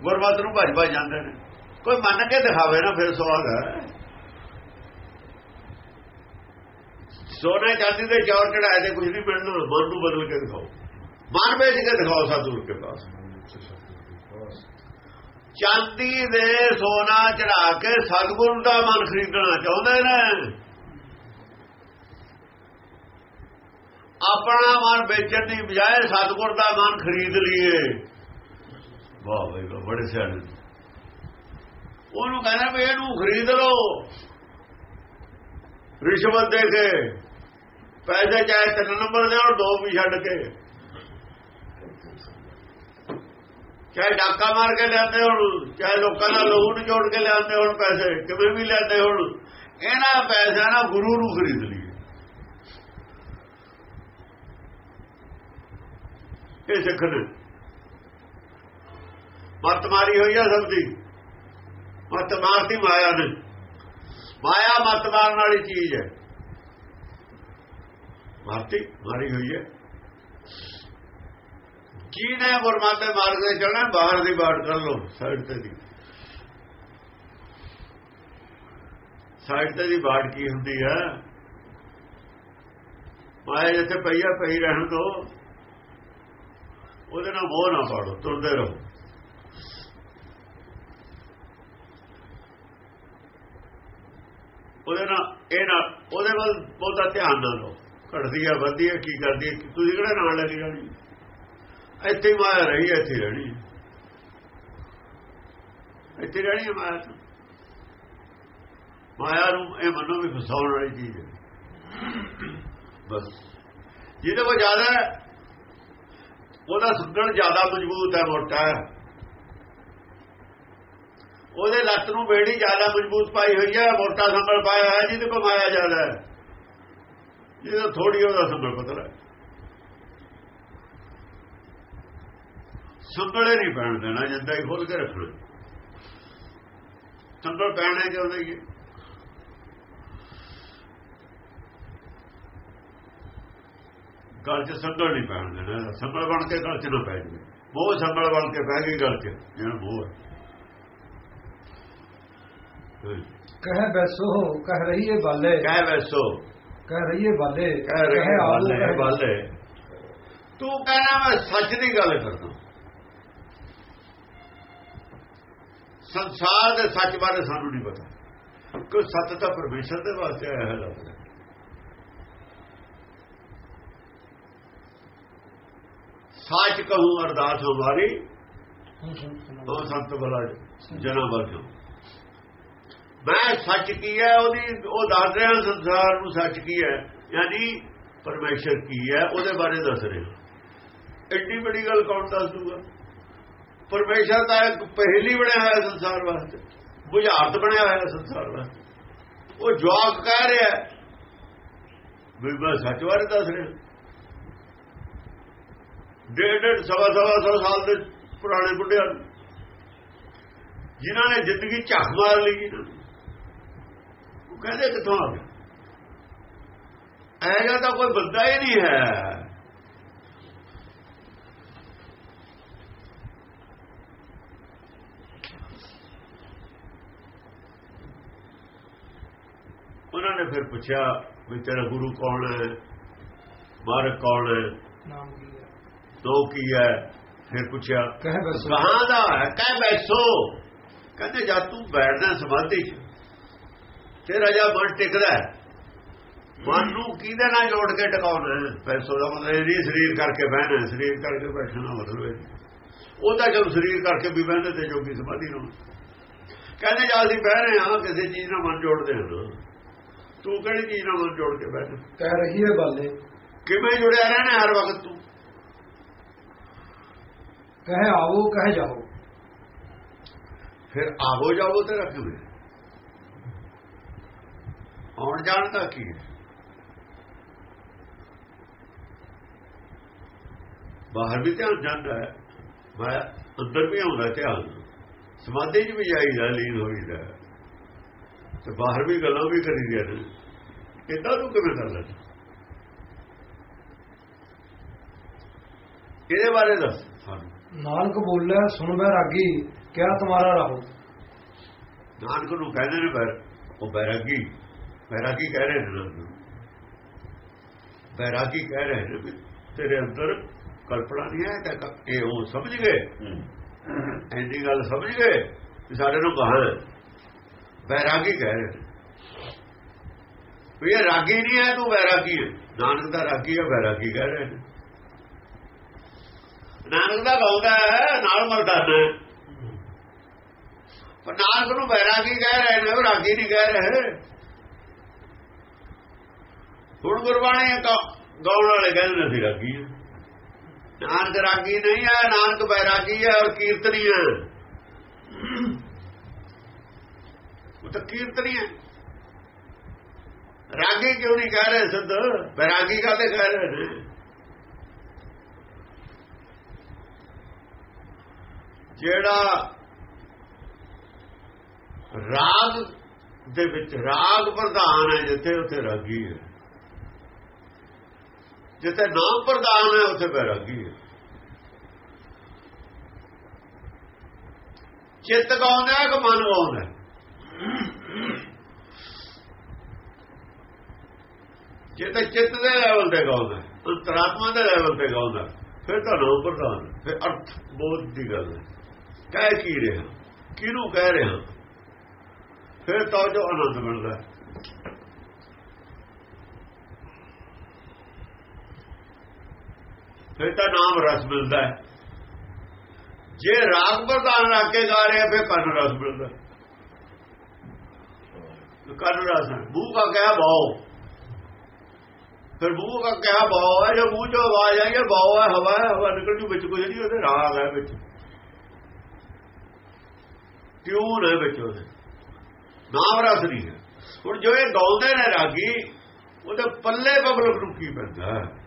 ਗੁਰਮਤ ਨੂੰ ਭੱਜ ਭੱਜ ਜਾਂਦੇ ਨੇ। ਕੋਈ ਮੰਨ ਕੇ ਦਿਖਾਵੇ ਨਾ ਫਿਰ ਸਵਾਲ ਹੈ। ਸੋਨੇ ਚਾਂਦੀ ਦੇ ਚੌਰ ਚੜਾਏ ਤੇ ਕੁਝ ਨਹੀਂ ਮਿਲਣਾ ਮਨ ਨੂੰ ਬਦਲ ਕੇ ਦਿਖਾਓ। ਮਨ ਵੇਚ ਕੇ ਦਿਖਾਓ ਸਤਿਗੁਰ ਕੇ ਪਾਸ। ਚਾਂਦੀ ਦੇ ਸੋਨਾ ਚੜਾ ਕੇ ਸਤਿਗੁਰ ਦਾ ਮਨ ਖਰੀਦਣਾ ਚਾਹੁੰਦੇ ਨੇ। ਆਪਣਾ ਮਨ ਵੇਚਣ ਦੀ ਬਜਾਏ ਸਤਿਗੁਰ ਦਾ ਮਨ ਖਰੀਦ ਲਈਏ। ਵਾਹ ਬਈ ਬੜੇ ਸਿਆਣੇ ਉਹਨੂੰ ਕਹਿੰਦਾ ਵੀ ਇਹਨੂੰ ਖਰੀਦ ਲਓ। ਰਿਸ਼ਵਤ ਦੇ ਕੇ। ਪੈਸੇ ਚਾਹੇ ਤਿੰਨ ਨੰਬਰ ਦੇ ਔਰ ਦੋ ਵੀ ਛੱਡ ਕੇ। ਚਾਹੇ ਡਾਕਾ ਮਾਰ ਕੇ ਲਿਆਂਦੇ ਹੁਣ, ਚਾਹੇ ਲੋਕਾਂ ਨਾਲ ਲਹੂ ਨਿਚੋੜ ਕੇ ਲਿਆਂਦੇ ਹੁਣ ਪੈਸੇ, ਕਿਵੇਂ ਵੀ ਲਿਆਂਦੇ ਹੁਣ। ਇਹਨਾਂ ਪੈਸਿਆਂ ਨਾਲ ਗੁਰੂ ਨੂੰ ਖਰੀਦ ਲਈਏ। ਇਹ ਸਿੱਖ ਨੇ। ਮੱਤ ਮਾਰੀ ਹੋਈ ਆ ਸਭ ਦੀ। ਮੱਤ ਮਾਰਤੀ ਮਾਇਆ ਨੇ। ਮਾਇਆ ਮੱਤ ਮਾਰਨ ਵਾਲੀ ਚੀਜ਼ ਹੈ। ਮਾਰਤੀ, ਮਾਰੀ ਹੋਈ ਹੈ। ਜਿਹਨੇ ਗੁਰਮਤਿ ਮਾਰਗ ਤੇ ਚੱਲਣਾ, ਬਾਹਰ ਦੀ ਬਾਟ ਕਰ ਲੋ ਸਾਈਡ ਤੇ ਦੀ। ਸਾਈਡ ਤੇ ਦੀ ਬਾਟ ਕੀ ਹੁੰਦੀ ਹੈ? ਮਾਇਆ ਜਿੱਥੇ ਪਈਆ, ਪਈ ਰਹਿਣ ਦੋ। ਉਹਦੇ ਨਾਲ ਮੋਹ ਨਾ ਪਾੜੋ, ਤੁਰਦੇ ਰਹੋ। ਉਹਦੇ ਨਾਲ, ਇਹ ਨਾਲ ਉਹਦੇ ਵੱਲ ਬਹੁਤਾ ਧਿਆਨ ਨਾ ਦਿਓ। ਘਟਦੀ ਆ ਵੱਧਦੀ ਆ ਕੀ ਕਰਦੀ ਆ? ਤੁਸੀਂ ਕਿਹੜਾ ਨਾਲ ਲੈ ਲਈ ਜਾਣੀ ਇੱਥੇ ਹੀ ਮਾਇਆ ਰਹੀ ਹੈ, ਇੱਥੇ ਰਹਿਣੀ। ਇੱਥੇ ਰਹਿਣੀ ਹੈ ਮਾਇਆ ਤਾਂ। ਮਾਇਆ ਨੂੰ ਇਹ ਮੰਨੋ ਵੀ ਫਸਾਉਣ ਵਾਲੀ ਚੀਜ਼ ਹੈ। ਬਸ। ਜਿਹਦੇ ਕੋਲ ਜ਼ਿਆਦਾ ਹੈ ਉਹਦਾ ਸੁਗਣ ਜ਼ਿਆਦਾ ਮਜ਼ਬੂਤ ਹੈ ਮੋਟਾ ਹੈ। ਉਹਦੇ ਲੱਤ ਨੂੰ ਬੇੜੀ ਜ਼ਿਆਦਾ ਮਜ਼ਬੂਤ ਪਾਈ ਹੋਈ ਹੈ ਮੋਟਾ ਸੰਭਲ ਪਾਇਆ ਹੈ ਜਿਹਦੇ ਕੋਲ ਮਾਇਆ ਜ਼ਿਆਦਾ ਹੈ। ਜਿਹਦਾ ਥੋੜੀ ਉਹਦਾ ਸੰਭਲ ਪਤਲਾ ਹੈ ਸੰਭਲੇ ਨਹੀਂ ਪੈਣ ਦੇਣਾ ਜਿੰਦਾ ਹੀ ਖੋਲ ਕੇ ਰੱਖਣਾ ਸੰਭਲ ਪੈਣਾ ਚਾਹੁੰਦਾ ਹੀ ਹੈ ਗਲ 'ਚ ਸੰਭਲ ਨਹੀਂ ਪੈਣ ਦੇਣਾ। ਸੰਭਲ ਬਣ ਕੇ ਗਲ 'ਚ ਨਾ ਪੈ ਜਾਵੇ। ਮੋਹ ਸੰਭਲ ਬਣ ਕੇ ਪੈ ਗਈ ਗਲ 'ਚ। ਜਿਹੜਾ ਮੋਹ ਹੈ। ਕਹਿ ਬੈਸੋ ਕਹਿ ਰਹੀਏ ਬਾਲੇ। ਕਹਿ ਵੈਸੋ ਕਹਿ ਰਹੀਏ ਬਾਲੇ ਕਹਿ ਰਹੇ ਬਾਲੇ ਬਾਲੇ। ਤੂੰ ਕਹਿਣਾ ਮੈਂ ਸੱਚ ਦੀ ਗੱਲ ਕਰਦਾ। ਸੰਸਾਰ ਦੇ ਸੱਚ ਬਾਰੇ ਸਾਨੂੰ ਨਹੀਂ ਪਤਾ। ਕਿ ਸੱਚ ਤਾਂ ਪਰਮੇਸ਼ਰ ਦੇ ਵਾਸਤੇ ਆਇਆ ਹੈ ਲਫ਼ਜ਼ ਸੱਚ ਕਹੂੰ ਅਰਦਾਸ ਹਮਾਰੀ। ਉਹ ਸੰਤ ਬਲਾ ਜਨਾ ਵਰਜੋ ਮੈਂ ਸੱਚ ਕੀ ਹੈ ਉਹਦੀ ਉਹ ਦੱਸ ਰਿਹਾ ਸੰਸਾਰ ਨੂੰ ਸੱਚ ਕੀ ਹੈ ਯਾਨੀ ਪਰਮੇਸ਼ਰ ਕੀ ਹੈ ਉਹਦੇ ਬਾਰੇ ਦੱਸ ਰਿਹਾ। ਐਡੀ ਵੱਡੀ ਗੱਲ ਕੌਣ ਦੱਸ ਦੂਗਾ? ਪਰਮੇਸ਼ਰ ਤਾਂ ਇੱਕ ਪਹਿਲੀ ਬਣਿਆ ਹੋਇਆ ਸੰਸਾਰ ਵਾਸਤੇ ਬੁਝਾਰਤ ਬਣਿਆ ਹੋਇਆ ਸੰਸਾਰ ਵਾਸਤੇ। ਉਹ ਜਵਾਬ ਕਹਿ ਰਿਹਾ ਵੀ ਮੈਂ ਸੱਚ ਬਾਰੇ ਦੱਸ ਰਿਹਾ। ਡੇਢ ਡੇਢ ਸਵਾ ਸਵਾ ਸੌ ਸਾਲ ਦੇ ਪੁਰਾਣੇ ਬੁੱਢਿਆਂ ਨੂੰ, ਜਿਨ੍ਹਾਂ ਨੇ ਜ਼ਿੰਦਗੀ ਝੱਖ ਮਾਰ ਲਈ ਕਹਿੰਦੇ ਕਿੱਥੋਂ ਆ ਗਿਆ ਐਜਾ ਤਾਂ ਕੋਈ ਬੰਦਾ ਹੀ ਨਹੀਂ ਹੈ। ਉਹਨਾਂ ਨੇ ਫਿਰ ਪੁੱਛਿਆ ਵੀ ਤੇਰਾ ਗੁਰੂ ਕੌਣ ਹੈ? ਮਾਰਗ ਕੌਣ ਹੈ? ਨਾਮ ਕੀ ਹੈ? ਦੋ ਕੀ ਹੈ? ਫਿਰ ਪੁੱਛਿਆ ਕਹਿ ਬੈਸੋ। ਕਹਾਂ ਦਾ ਹੈ ਕਹਿ ਬੈਸੋ। ਕਹਿੰਦੇ ਜਦ ਤੂੰ ਬੈਠਦਾ ਸਮਾਧੀ 'ਚ ਤੇਰਾ ਜਾ ਮਨ ਟਿਕਦਾ ਹੈ। ਮਨ ਨੂੰ ਕਿਹਦੇ ਨਾਲ ਜੋੜ ਕੇ ਟਿਕਾਉਣਾ ਹੈ ਬੈਸੋ ਦਾ ਮਤਲਬ ਇਹ ਸਰੀਰ ਕਰਕੇ ਬਹਿਣਾ ਸਰੀਰ ਕਰਕੇ ਬੈਠਣਾ ਮਤਲਬ ਇਹ। ਉਹਦਾ ਜਦ ਸਰੀਰ ਕਰਕੇ ਵੀ ਬਹਿੰਦੇ ਤੇ ਜੋਗੀ ਸਮਾਧੀ ਨੂੰ। ਕਹਿੰਦੇ ਜਦ ਅਸੀਂ ਬਹਿ ਰਹੇ ਹਾਂ ਕਿਸੇ ਚੀਜ਼ ਨਾਲ ਮਨ ਜੋੜਦੇ ਹਾਂ ਤੂੰ। ਕਿਹੜੀ ਚੀਜ਼ ਨਾਲ ਮਨ ਜੋੜ ਕੇ ਬੈਠ ਕਹਿ ਰਹੀਏ ਬਾਲੇ। ਕਿਵੇਂ ਜੁੜਿਆ ਰਹਿਣਾ ਹਰ ਵਕਤ ਤੂੰ? ਕਹਿ ਆਵੋ ਕਹਿ ਜਾਓ ਫਿਰ ਆਵੋ ਜਾਵੋ ਤੇ ਰੱਖ ਆਉਣ ਜਾਣ ਦਾ ਕੀ ਹੈ? ਬਾਹਰ ਵੀ ਧਿਆਨ ਜਾਂਦਾ ਹੈ। ਮਾਇਆ ਅੰਦਰ ਵੀ ਆਉਂਦਾ ਧਿਆਨ ਸਮਾਧੀ 'ਚ ਵੀ ਜਾਈਦਾ ਲੀਨ ਹੋਈਦਾ। ਤੇ ਬਾਹਰ ਵੀ ਗੱਲਾਂ ਵੀ ਕਰੀਦੀਆਂ ਨੇ। ਇਦਾਂ ਨੂੰ ਕਿਵੇਂ ਕਰ ਲੈਂਦਾ? ਇਹਦੇ ਬਾਰੇ ਦੱਸ ਸਾਨੂੰ? ਨਾਨਕ ਬੋਲੇ ਸੁਣ ਬੈਰਾਗੀ ਕਿਆ ਤੁਮਾਰਾ ਰਹੋ। ਨਾਨਕ ਨੂੰ ਕਹਿੰਦੇ ਨੇ ਬੈਰ ਉਹ ਬੈਰਾਗੀ ਬੈਰਾਗੀ ਕਹਿ ਰਹੇ ਨੇ ਨੂੰ। ਬੈਰਾਗੀ ਕਹਿ ਰਹੇ ਨੇ ਤੇਰੇ ਅੰਦਰ ਕਲਪਨਾ ਨਹੀਂ ਹੈ ਤਾਂ ਇਹ ਉਹ ਸਮਝ ਗਏ। ਐਨੀ ਗੱਲ ਸਮਝ ਗਏ ਕਿ ਸਾਡੇ ਨੂੰ ਕਹਾਂ ਬੈਰਾਗੀ ਕਹਿ ਰਹੇ ਨੇ। ਵੀ ਇਹ ਰਾਗੀ ਨਹੀਂ ਹੈ ਤੂੰ ਬੈਰਾਗੀ ਹੈ। ਨਾਨਕ ਦਾ ਰਾਗੀ ਹੈ ਬੈਰਾਗੀ ਕਹਿ ਰਹੇ ਨੇ। ਨਾਨਕ ਦਾ ਗਾਉਂਦਾ ਹੈ ਨਾਲ ਮਰਦਾਨਾ ਪਰ ਨਾਨਕ ਨੂੰ ਬੈਰਾਗੀ ਕਹਿ ਰਹੇ ਨੇ ਉਹ ਰਾਗੀ ਨਹੀਂ ਕਹਿ ਰਹੇ। ਹੁਣ ਗੁਰਬਾਣੀ ਗਾ- ਗਾਉਣ ਵਾਲੇ ਕਹਿੰਦੇ ਨੇ, ਅਸੀਂ ਰਾਗੀ ਹਾਂ। ਨਾਨਕ ਰਾਗੀ ਨਹੀਂ ਹੈ, ਨਾਨਕ ਬੈਰਾਗੀ ਹੈ ਔਰ ਕੀਰਤਨੀ ਹੈ। ਉਹ ਤਾਂ ਕੀਰਤਨੀ ਹੈ। ਰਾਗੀ ਕਿਉਂ ਨਹੀਂ ਕਹਿ ਰਹੇ ਸਿੱਧ? ਬੈਰਾਗੀ ਕਾਹਦੇ ਕਹਿ ਰਹੇ ਨੇ? ਜਿਹੜਾ ਰਾਗ ਦੇ ਵਿੱਚ ਰਾਗ ਪ੍ਰਧਾਨ ਹੈ, ਜਿੱਥੇ ਉੱਥੇ ਰਾਗੀ ਹੈ। ਜਿੱਥੇ ਨਾਮ ਪ੍ਰਧਾਨ ਹੈ ਉੱਥੇ ਬੈਰਾਗੀ ਹੈ। ਚਿੱਤ ਗਾਉਂਦਾ ਹੈ ਕਿ ਮਨ ਗਾਉਂਦਾ ਹੈ? ਜੇ ਤਾਂ ਚਿੱਤ ਦੇ ਲੈਵਲ ਤੇ ਗਾਉਂਦਾ ਹੈ, ਅੰਤਰਾਤਮਾ ਦੇ ਲੈਵਲ ਤੇ ਗਾਉਂਦਾ ਫਿਰ ਤਾਂ ਨਾਮ ਪ੍ਰਧਾਨ ਫਿਰ ਅਰਥ ਬੋਧ ਦੀ ਗੱਲ ਹੈ। ਕਹਿ ਕੀ ਰਿਹਾ ਕਿਹਨੂੰ ਕਹਿ ਰਿਹਾ? ਫਿਰ ਤਾਂ ਜੋ ਆਨੰਦ ਮਿਲਦਾ ਫਿਰ ਤਾਂ ਨਾਮ ਰਸ ਮਿਲਦਾ ਹੈ। ਜੇ ਰਾਗ ਪ੍ਰਧਾਨ ਰੱਖ ਕੇ ਗਾ ਰਿਹਾ ਫਿਰ ਕੰਨ ਰਸ ਮਿਲਦਾ ਕੰਨ ਰਸ ਹੈ। ਮੂੰਹ ਦਾ ਕਹਿਆ ਬਾਉ ਫਿਰ ਮੂੰਹ ਦਾ ਕਹਿਆ ਬਾਉ ਹੈ, ਜੋ ਮੂੰਹ ਚੋਂ ਆਵਾਜ਼ ਆਈ ਹੈ, ਬਾਓ ਹੈ, ਹਵਾ ਹੈ, ਹਵਾ ਨਿਕਲ ਜੂ, ਵਿੱਚ ਕੋਈ ਨਹੀਂ, ਉਹਦੇ ਰਾਗ ਹੈ ਵਿੱਚ। ਟਿਊਨ ਹੈ ਵਿੱਚ ਉਹਦੇ। ਨਾਮ ਰਸ ਨਹੀਂ ਹੈ। ਹੁਣ ਜੋ ਇਹ ਗਾਉਂਦੇ ਨੇ ਰਾਗੀ, ਉਹਦੇ ਪੱਲੇ ਪਬਲਿਕ ਨੂੰ ਕੀ ਪੈਂਦਾ ਹੈ?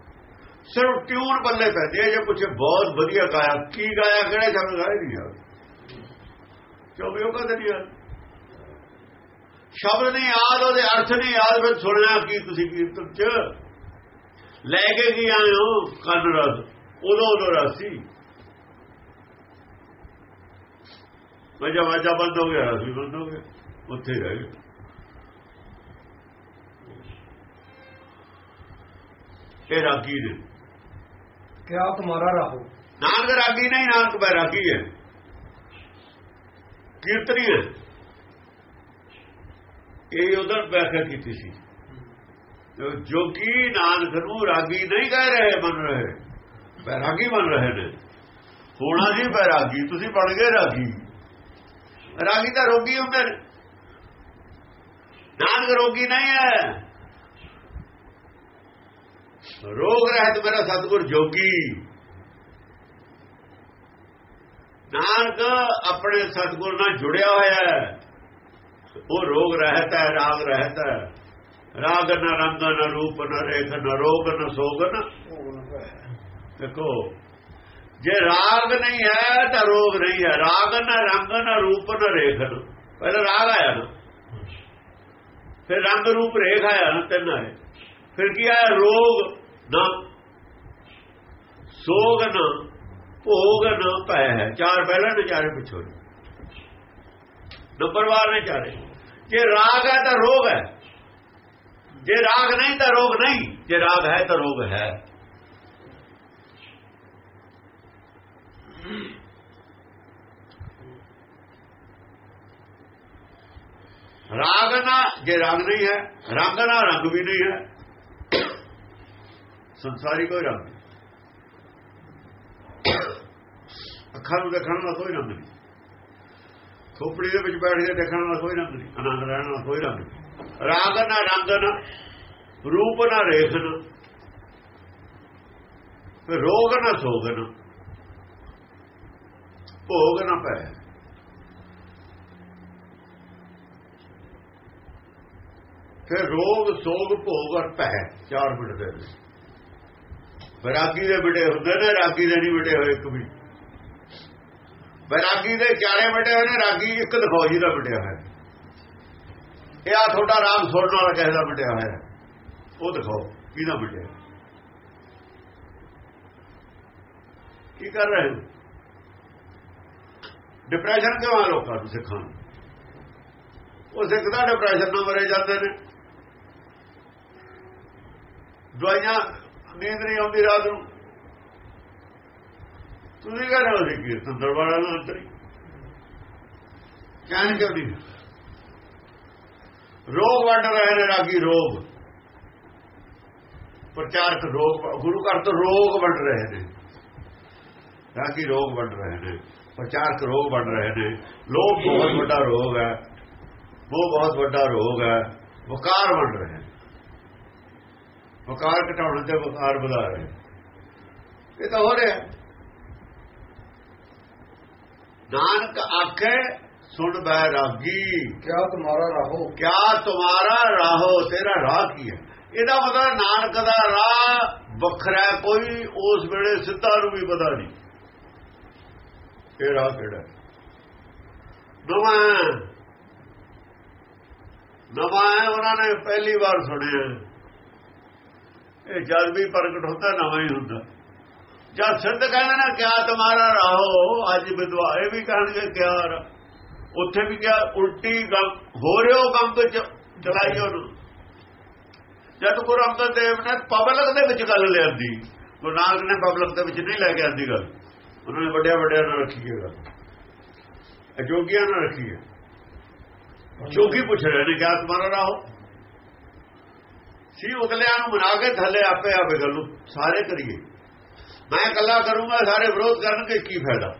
ਸਿਰਫ ਟਿਊਨ ਪੱਲੇ ਪੈਂਦੇ ਆ, ਜੇ ਕੁਛ ਬਹੁਤ ਵਧੀਆ ਗਾਇਆ, ਕੀ ਗਾਇਆ, ਕਿਹੜੇ ਸ਼ਬਦ ਗਾਏ ਨਹੀਂ ਯਾਰ? ਕਿਉਂ ਵੀ ਉਹ ਕਦੇ ਨਹੀਂ ਯਾਦ ਸ਼ਬਦ ਨਹੀਂ ਯਾਦ, ਉਹਦੇ ਅਰਥ ਨਹੀਂ ਯਾਦ, ਫਿਰ ਸੁਣਿਆ ਕੀ ਤੁਸੀਂ ਕੀਰਤਨ ਚ? ਲੈ ਕੇ ਕੀ ਆਏ ਹੋ? ਕੰਨ ਰਸ ਉਦੋਂ ਉਦੋਂ ਰਸ। ਸੀ ਵਜਾ ਵਜਾ ਬੰਦ ਹੋ ਗਿਆ, ਰਸ ਬੰਦ ਹੋ ਗਿਆ, ਉੱਥੇ ਰਹਿ ਗਏ। ਇਹ ਰਾਗੀ ਨੇ ਕਿਆ ਤੁਮਾਰਾ ਰਾਹੋ। ਨਾਨਕ ਰਾਗੀ ਨਹੀਂ, ਨਾਨਕ ਬੈਰਾਗੀ ਹੈ। ਕੀਰਤਨੀ ਹੈ। ਇਹ ਉਧਰ ਵਿਆਖਿਆ ਕੀਤੀ ਸੀ। ਜੋਗੀ ਨਾਨਕ ਨੂੰ ਰਾਗੀ ਨਹੀਂ ਕਹਿ ਰਹੇ, ਮੰਨ ਰਹੇ। ਬੈਰਾਗੀ ਮੰਨ ਰਹੇ ਨੇ। ਹੋਣਾ ਜੀ ਬੈਰਾਗੀ ਤੁਸੀਂ ਬਣ ਗਏ ਰਾਗੀ। ਰਾਗੀ ਤਾਂ ਰੋਗੀ ਹੁੰਦੇ ਨੇ। ਨਾਨਕ ਰੋਗੀ ਨਹੀਂ ਹੈ। ਰੋਗ ਰਹਿਤ ਮੇਰਾ ਸਤਿਗੁਰ ਜੋਗੀ। ਨਾਨਕ ਆਪਣੇ ਸਤਿਗੁਰ ਨਾਲ ਜੁੜਿਆ ਹੋਇਆ ਹੈ। ਉਹ ਰੋਗ ਰਹਿਤ ਹੈ, ਰਾਗ ਰਹਿਤ ਹੈ। ਰਾਗ ਨਾ ਰੰਗ, ਨਾ ਰੂਪ, ਨਾ ਰੇਖ, ਨਾ ਰੋਗ, ਨਾ ਸੋਗ, ਨਾ ਦੇਖੋ, ਜੇ ਰਾਗ ਨਹੀਂ ਹੈ ਤਾਂ ਰੋਗ ਨਹੀਂ ਹੈ। ਰਾਗ ਨਾ ਰੰਗ, ਨਾ ਰੂਪ, ਨਾ ਰੇਖ। ਨਾ ਪਹਿਲਾਂ ਰਾਗ ਆਇਆ ਨਾ। ਫਿਰ ਰੰਗ, ਰੂਪ, ਰੇਖ ਆਇਆ ਨਾ ਤਿੰਨ ਆਏ ਫਿਰ ਕੀ ਆਇਆ? ਰੋਗ। ਨਾ। ਸੋਗ ਨਾ, ਭੋਗ ਨਾ ਪੈ ਹੈ। ਚਾਰ ਪਹਿਲਾਂ ਨੇ ਚਾਰੇ ਪਿੱਛੋਂ ਨੰਬਰ ਵਾਰ ਨੇ ਚਾਰੇ। ਜੇ ਰਾਗ ਹੈ ਤਾਂ ਰੋਗ ਹੈ। ਜੇ ਰਾਗ ਨਹੀਂ ਤਾਂ ਰੋਗ ਨਹੀਂ। ਜੇ ਰਾਗ ਹੈ ਤਾਂ ਰੋਗ ਹੈ। ਰਾਗ ਨਾ, ਜੇ ਰਾਗ ਨਹੀਂ ਹੈ, ਰੰਗ ਨਾ ਰੰਗ ਵੀ ਨਹੀਂ ਹੈ। ਸੰਸਾਰੀ ਕੋਈ ਰੰਗ ਅੱਖਾਂ ਨੂੰ ਦੇਖਣ ਨਾਲ ਕੋਈ ਰੰਗ ਨਹੀਂ। ਖੋਪੜੀ ਦੇ ਵਿੱਚ ਬੈਠ ਕੇ ਦੇਖਣ ਨਾਲ ਕੋਈ ਰੰਗ ਨਹੀਂ। ਆਨੰਦ ਲੈਣ ਨਾਲ ਕੋਈ ਰੰਗ ਨਹੀਂ। ਰਾਗ ਨਾ ਰੰਗ ਨਾ, ਰੂਪ ਨਾ ਰੇਖ ਨਾ। ਫਿਰ ਰੋਗ ਨਾ ਸੋਗ ਨਾ। ਭੋਗ ਨਾ ਪੈ ਫਿਰ ਰੋਗ, ਸੋਗ, ਭੋਗ ਔਰ ਪੈ ਚਾਰ ਮਿੰਟ ਦੇ ਨੇ ਬੈਰਾਗੀ ਦੇ ਬਿਟੇ ਹੁੰਦੇ ਨੇ, ਰਾਗੀ ਦੇ ਨਹੀਂ ਬਿਟੇ ਹੋਏ ਇੱਕ ਵੀ। ਬੈਰਾਗੀ ਦੇ ਚਾਰੇ ਬਿਟੇ ਹੋਏ ਨੇ, ਰਾਗੀ ਇੱਕ ਦਿਖਾਓ ਜੀ ਦਾ ਬਿਟਿਆ ਹੋਇਆ ਇਹ ਆ ਤੁਹਾਡਾ ਰਾਗ ਸੁਣਨ ਵਾਲਾ ਕਿਸੇ ਦਾ ਬਿਟਿਆ ਹੋਇਆ ਉਹ ਦਿਖਾਓ, ਕਿਹਦਾ ਬਿਟਿਆ ਕੀ ਕਰ ਰਹੇ ਹੋ? ਡਿਪਰੈਸ਼ਨ ਕਿਉਂ ਆ ਲੋਕਾਂ ਨੂੰ ਸਿੱਖਾਂ ਨੂੰ ਉਹ ਸਿੱਖ ਦਾ ਡਿਪਰੈਸ਼ਨ ਨਾਲ ਮਰੇ ਜਾਂਦੇ ਨੇ। ਦਵਾਈਆਂ ਨੀਂਦ ਨਹੀਂ ਆਉਂਦੀ ਰਾਤ ਨੂੰ। ਤੁਸੀਂ ਕਹ ਰਹੇ ਹੋ ਸੀ ਕੀਰਤਨ ਦਰਬਾਰਾਂ ਨੂੰ ਅੰਤਰੀ ਕਹਿਣ ਕਿਉਂ ਨਹੀਂ? ਰੋਗ ਵੰਡ ਰਹੇ ਨੇ ਰਾਗੀ ਰੋਗ। ਪ੍ਰਚਾਰਕ ਰੋਗ, ਗੁਰੂ ਘਰ ਤੋਂ ਰੋਗ ਵੰਡ ਰਹੇ ਨੇ। ਰਾਗੀ ਰੋਗ ਵੰਡ ਰਹੇ ਨੇ, ਪ੍ਰਚਾਰਕ ਰੋਗ ਵੰਡ ਰਹੇ ਨੇ। ਲੋਭ ਬਹੁਤ ਵੱਡਾ ਰੋਗ ਹੈ। ਉਹ ਬਹੁਤ ਵੱਡਾ ਰੋਗ ਹੈ। ਵਕਾਰ ਵੰਡ ਰਹੇ ਨੇ। ਵਕਾਰ ਘਟਾਉਣ ਤੇ ਵਕਾਰ ਵਧਾ ਰਹੇ ਇਹ ਤਾਂ ਹੋ ਰਿਹਾ। ਨਾਨਕ ਆਖੇ ਸੁਣ ਬੈ ਰਾਗੀ। ਕਿਆ ਤੁਮਾਰਾ ਰਾਹੋ? ਕਿਆ ਤੁਮਾਰਾ ਰਾਹੋ? ਤੇਰਾ ਰਾਹ ਕੀ ਹੈ? ਇਹਦਾ ਮਤਲਬ ਨਾਨਕ ਦਾ ਰਾਹ ਵੱਖਰਾ ਕੋਈ ਉਸ ਵੇਲੇ ਸਿੱਧਾ ਨੂੰ ਵੀ ਪਤਾ ਨਹੀਂ। ਇਹ ਰਾਹ ਕਿਹੜਾ? ਨਵਾਂ। ਨਵਾਂ ਉਹਨਾਂ ਨੇ ਪਹਿਲੀ ਵਾਰ ਸੁਣਿਆ ਇਹ ਜਦ ਵੀ ਪ੍ਰਗਟ ਹੁੰਦਾ, ਨਵਾਂ ਹੀ ਹੁੰਦਾ। ਜਦ ਸਿੱਧ ਕਹਿੰਦੇ ਨਾ, ਕਿਆ ਤੁਮਾਰਾ ਰਾਹੋ, ਅੱਜ ਵਿਦਵਾ ਵੀ ਕਹਿਣਗੇ ਕਿਆ ਉੱਥੇ ਵੀ ਕਿਹਾ ਉਲਟੀ ਗੱਲ ਹੋ ਰਿਓ ਕੰਮ ਤੇ ਚਲਾਈ ਉਹਨੂੰ। ਜਦ ਗੁਰੂ ਅੰਗਦ ਦੇਵ ਨੇ ਪਬਲਿਕ ਦੇ ਵਿੱਚ ਗੱਲ ਲਿਆਂਦੀ ਗੁਰੂ ਨਾਨਕ ਨੇ ਪਬਲਿਕ ਦੇ ਵਿੱਚ ਨਹੀਂ ਲੈ ਕੇ ਆਂਦੀ ਗੱਲ। ਉਹਨਾਂ ਨੇ ਵੱਡਿਆਂ ਵੱਡਿਆਂ ਨਾਲ ਰੱਖੀ ਹੈ ਗੱਲ। ਇਹ ਨਾਲ ਰੱਖੀ ਹੈ। ਜੋਗੀ ਪੁੱਛ ਰਹੇ ਨੇ, ਕਿਆ ਤੁਮਾਰਾ ਰਾਹੋ? ਸੀ ਉਗਲਿਆਂ ਨੂੰ ਮਨਾ ਕੇ ਥੱਲੇ ਆਪੇ ਆਪੇ ਗੱਲ ਨੂੰ, ਸਾਰੇ ਕਰੀਏ। ਮੈਂ ਇਕੱਲਾ ਕਰੂੰਗਾ, ਸਾਰੇ ਵਿਰੋਧ ਕਰਨਗੇ, ਕੀ ਫਾਇਦਾ?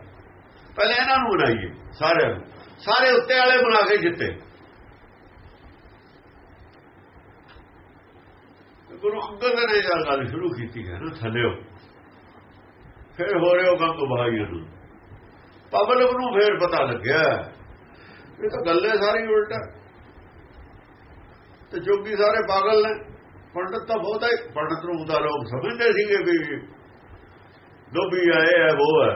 ਪਹਿਲੇ ਇਹਨਾਂ ਨੂੰ ਮਨਾਈਏ ਸਾਰੇ ਸਾਰੇ ਉੱਤੇ ਵਾਲੇ ਬਣਾ ਕੇ ਜਿੱਤੇ। ਗੁਰੂ ਅੰਗਦ ਨੇ ਇਹ ਗੱਲ ਸ਼ੁਰੂ ਕੀਤੀ ਹੈ ਨਾ, ਥੱਲਿਓ। ਫਿਰ ਹੋ ਰਿਓ ਗੰਗ ਭਾਈਆਂ ਨੂੰ। ਪਬਲਿਕ ਨੂੰ ਫੇਰ ਪਤਾ ਲੱਗਿਆ। ਇਹ ਤਾਂ ਗੱਲੇ ਸਾਰੀ ਉਲਟਾ ਤੇ ਜੋਗੀ ਸਾਰੇ ਪਾਗਲ ਨੇ। ਪੰਡਤ ਤਾਂ ਬਹੁਤਾ ਹੀ, ਪੰਡਤ ਨੂੰ ਹੁੰਦਾ ਲੋਕ ਸਮਝਦੇ ਸੀਗੇ ਵੀ ਲੋਭੀ ਆਏ ਹੈ ਉਹ ਹੈ।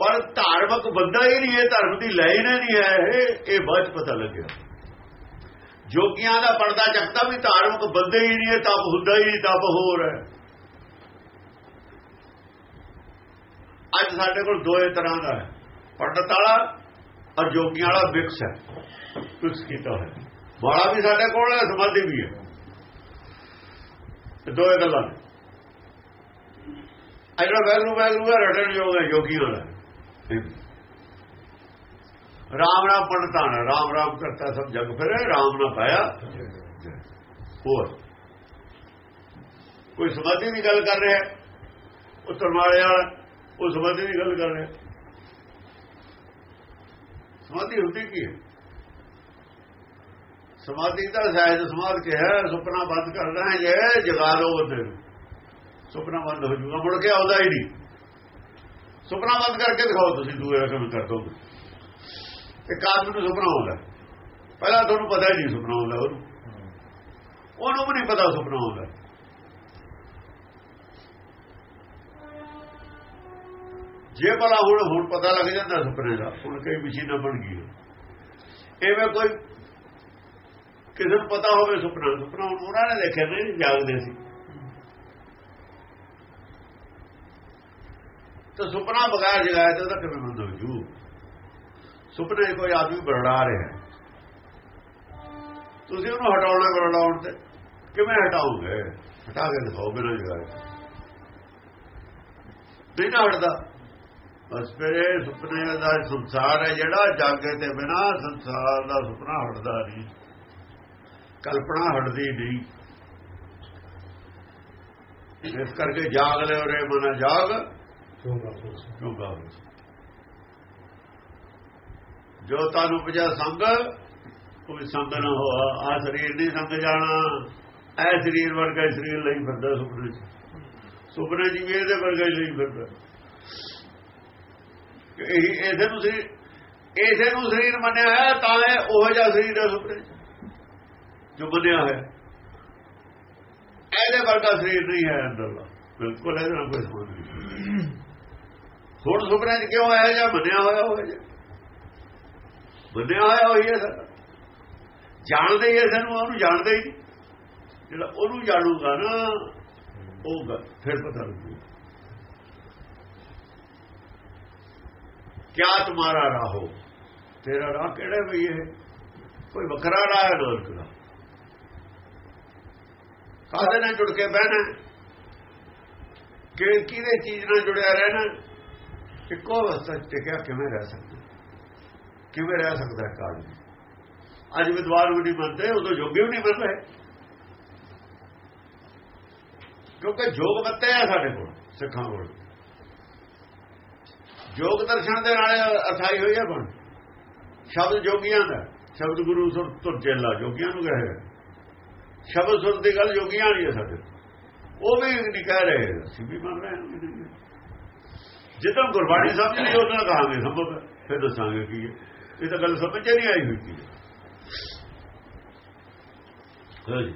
ਪਰ ਧਾਰਮਿਕ ਬੰਦਾ ਹੀ ਨਹੀਂ ਹੈ, ਧਰਮ ਦੀ ਲਾਈਨ ਹੀ ਨਹੀਂ ਹੈ, ਇਹ ਬਾਅਦ 'ਚ ਪਤਾ ਲੱਗਿਆ। ਜੋਗੀਆਂ ਦਾ ਪਰਦਾ ਚੱਕਦਾ ਵੀ ਧਾਰਮਿਕ ਬੰਦੇ ਹੀ ਨਹੀਂ ਹੈ, ਤਪ ਹੁੰਦਾ ਹੀ ਨਹੀਂ, ਤਪ ਹੋਰ ਹੈ। ਅੱਜ ਸਾਡੇ ਕੋਲ ਦੋਏ ਤਰ੍ਹਾਂ ਦਾ ਹੈ। ਪੰਡਤ ਵਾਲਾ ਔਰ ਜੋਗੀਆਂ ਵਾਲਾ ਮਿਕਸ ਹੈ। ਮਿਕਸ ਕੀਤਾ ਹੈ ਬਾਲਾ ਵੀ ਸਾਡੇ ਕੋਲ ਹੈ ਸਮਾਧੀ ਵੀ ਹੈ। ਇਹ ਦੋਏ ਗੱਲਾਂ ਨੇ। ਆ ਜਿਹੜਾ ਵੈਗਰੂ ਵੈਗਰੂ ਹੈ ਰਟਣ ਯੋਗ ਹੈ ਜੋਗੀ ਵਾਲਾ ਰਾਮ ਰਾਮ ਪੰਡਤਾਂ ਨੇ ਰਾਮ ਰਾਮ ਕਰਤਾ ਸਭ ਜਗ ਫਿਰੇ ਰਾਮ ਨਾ ਪਾਇਆ। ਹੋਰ। ਕੋਈ ਸਮਾਧੀ ਦੀ ਗੱਲ ਕਰ ਰਿਹਾ? ਉਹ ਤਰਮਾਲੇ ਵਾਲਾ ਉਹ ਸਮਾਧੀ ਦੀ ਗੱਲ ਕਰ ਰਿਹਾ? ਸਮਾਧੀ ਹੁੰਦੀ ਕੀ ਹੈ? ਸਮਾਧੀ ਦਾ ਸ਼ਾਇਦ ਸਮਾਧ ਕਿਹਾ, ਸੁਪਨਾ ਬੰਦ ਕਰਨਾ ਹੈ ਜੇ, ਜਗਾ ਲਓ ਬੰਦੇ ਨੂੰ। ਸੁਪਨਾ ਬੰਦ ਹੋ ਜੂਗਾ, ਮੁੜ ਕੇ ਆਉਂਦਾ ਹੀ ਨਹੀਂ। ਸੁਪਨਾ ਬੰਦ ਕਰਕੇ ਦਿਖਾਓ ਤੁਸੀਂ, ਦੂਏ ਰਕਮ ਕਰ ਦੋ। ਇੱਕ ਆਦਮੀ ਨੂੰ ਸੁਪਨਾ ਆਉਂਦਾ। ਪਹਿਲਾਂ ਤੁਹਾਨੂੰ ਪਤਾ ਹੀ ਨਹੀਂ ਸੁਪਨਾ ਆਉਂਦਾ ਉਹਨੂੰ। ਉਹਨੂੰ ਵੀ ਨਹੀਂ ਪਤਾ ਸੁਪਨਾ ਆਉਂਦਾ। ਜੇ ਭਲਾ ਹੁਣ ਹੁਣ ਪਤਾ ਲੱਗ ਜਾਂਦਾ ਸੁਪਨੇ ਦਾ, ਹੁਣ ਕਈ ਮਸ਼ੀਨਾਂ ਬਣ ਗਈਆਂ। ਐਵੇਂ ਕੋਈ ਕਿਸੇ ਨੂੰ ਪਤਾ ਹੋਵੇ ਸੁਪਨਾ ਸੁਪਨਾ ਉਹਨਾਂ ਨੇ ਦੇਖਿਆ ਨਹੀਂ ਜਾਗਦੇ ਸੀ। ਤਾਂ ਸੁਪਨਾ ਬਗੈਰ ਜਗਾਇਆ ਤਾਂ ਉਹਦਾ ਕਿਵੇਂ ਬੰਦ ਹੋ ਜੂ? ਸੁਪਨੇ ਕੋਈ ਆਦਮੀ ਬਰੜਾ ਰਿਹਾ ਤੁਸੀਂ ਉਹਨੂੰ ਹਟਾਉਣਾ ਬਰੜਾਉਣ ਤੇ ਕਿਵੇਂ ਹਟਾਓਗੇ? ਹਟਾ ਕੇ ਦਿਖਾਓ ਬਿਨਾਂ ਜਗਾਏ। ਨਹੀਂ ਨਾ ਹਟਦਾ। ਬਸ ਫਿਰ ਇਹ ਸੁਪਨੇ ਦਾ ਸੰਸਾਰ ਹੈ ਜਿਹੜਾ ਜਾਗੇ ਤੇ ਬਿਨਾਂ ਸੰਸਾਰ ਦਾ ਸੁਪਨਾ ਹਟਦਾ ਨਹੀਂ। ਕਲਪਨਾ ਹਟਦੀ ਨਹੀਂ। ਇਸ ਕਰਕੇ ਜਾਗ ਲਿਓ ਰੇ ਮਨ ਜਾਗ। ਕਿਉਂ ਗਾਵੋ ਜੋ ਤਾਨੂੰ ਪਜਾ ਸੰਗ ਕੋਈ ਸੰਗ ਨਾ ਹੋਆ। ਆ ਸਰੀਰ ਨਹੀਂ ਸੰਗ ਜਾਣਾ। ਐ ਸਰੀਰ ਵਰਗਾ ਸਰੀਰ ਲਈ ਫਿਰਦਾ ਸੁਪਨੇ ਚ। ਸੁਪਨੇ ਜੀ ਵੀ ਇਹਦੇ ਵਰਗਾ ਲਈ ਫਿਰਦਾ। ਇਹ ਇਹਦੇ ਨੂੰ ਸਰੀਰ ਇਹਦੇ ਨੂੰ ਸਰੀਰ ਮੰਨਿਆ ਹੈ ਤਾਂ ਇਹ ਉਹ ਜਿਹਾ ਸਰੀਰ ਹੈ ਸੁਪਨੇ ਜੋ ਮੰਨਿਆ ਹੈ। ਇਹਦੇ ਵਰਗਾ ਸਰੀਰ ਨਹੀਂ ਹੈ ਅੰਦਰਲਾ ਬਿਲਕੁਲ ਇਹਦੇ ਨਾਲ ਕੋਈ ਸੰਬੰਧ ਨਹੀਂ। ਹੁਣ ਸੁਪਨੇ ਚ ਕਿਉਂ ਆਇਆ ਜਾਂ ਮੰਨਿਆ ਹੋਇਆ ਹੋਇਆ ਜੇ? ਮੰਨਿਆ ਹੋਇਆ ਹੋਈ ਹੈ ਸਾਡਾ। ਜਾਣਦੇ ਹੀ ਹੈ ਸਾਨੂੰ, ਉਹਨੂੰ ਜਾਣਦੇ ਹੀ ਨਹੀਂ। ਜਿਹੜਾ ਉਹਨੂੰ ਜਾਣੂਗਾ ਨਾ, ਉਹ ਗੱਲ ਫਿਰ ਪਤਾ ਲੱਗੂ। ਕਿਆ ਤੁਹਾਡਾ ਰਾਹੋ ਤੇਰਾ ਰਾਹ ਕਿਹੜਾ ਵੀ ਇਹ? ਕੋਈ ਵੱਖਰਾ ਰਾਹ ਹੈ ਨਾਨਕ ਦਾ ਕਾਹਦੇ ਨਾਲ ਜੁੜ ਕੇ ਬਹਿਣਾ ਕਿ ਕਿਹਦੇ ਚੀਜ਼ ਨਾਲ ਜੁੜਿਆ ਰਹਿਣਾ ਇੱਕੋ ਅਵਸਥਾ ਟਿਕਿਆ ਕਿਵੇਂ ਰਹਿ ਸਕਦਾ ਕਿਵੇਂ ਰਹਿ ਸਕਦਾ ਹੈ ਕਾਲ ਅੱਜ ਵਿਦਵਾਨ ਵੀ ਨਹੀਂ ਮੰਨਦੇ, ਉਦੋਂ ਯੋਗੀ ਵੀ ਨਹੀਂ ਮੰਨ ਰਹੇ। ਕਿਉਂਕਿ ਯੋਗ ਬੱਤੇ ਆ ਸਾਡੇ ਕੋਲ, ਸਿੱਖਾਂ ਕੋਲ। ਯੋਗ ਦਰਸ਼ਨ ਦੇ ਨਾਲ ਅਥਾਈ ਹੋਈ ਹੈ ਬਣ ਸ਼ਬਦ ਜੋਗੀਆਂ ਦਾ। ਸ਼ਬਦ ਗੁਰੂ ਸੁਰ ਤੁਰ ਚੇਲਾ, ਜੋਗੀਆਂ ਨੂੰ ਕਹੇ ਸ਼ਬਦ ਸੁਰ ਦੀ ਗੱਲ ਜੋਗੀਆਂ ਵਾਲੀ ਹੈ ਸਾਡੇ ਉਹ ਵੀ ਨਹੀਂ ਕਹਿ ਰਹੇ। ਅਸੀਂ ਵੀ ਮੰਨ ਰਹੇ ਹਾਂ ਗੁਰਬਾਣੀ ਸਮਝ ਲਈ ਉਹਨਾਂ ਕਹਾਂਗੇ ਸੰਭਵ ਹੈ, ਫਿਰ ਦੱਸਾਂਗੇ ਕੀ ਹੈ। ਇਹ ਤਾਂ ਗੱਲ ਸਮਝ ਨਹੀਂ ਆਈ ਹੋਈ। ਕੀ ਹਾਂਜੀ।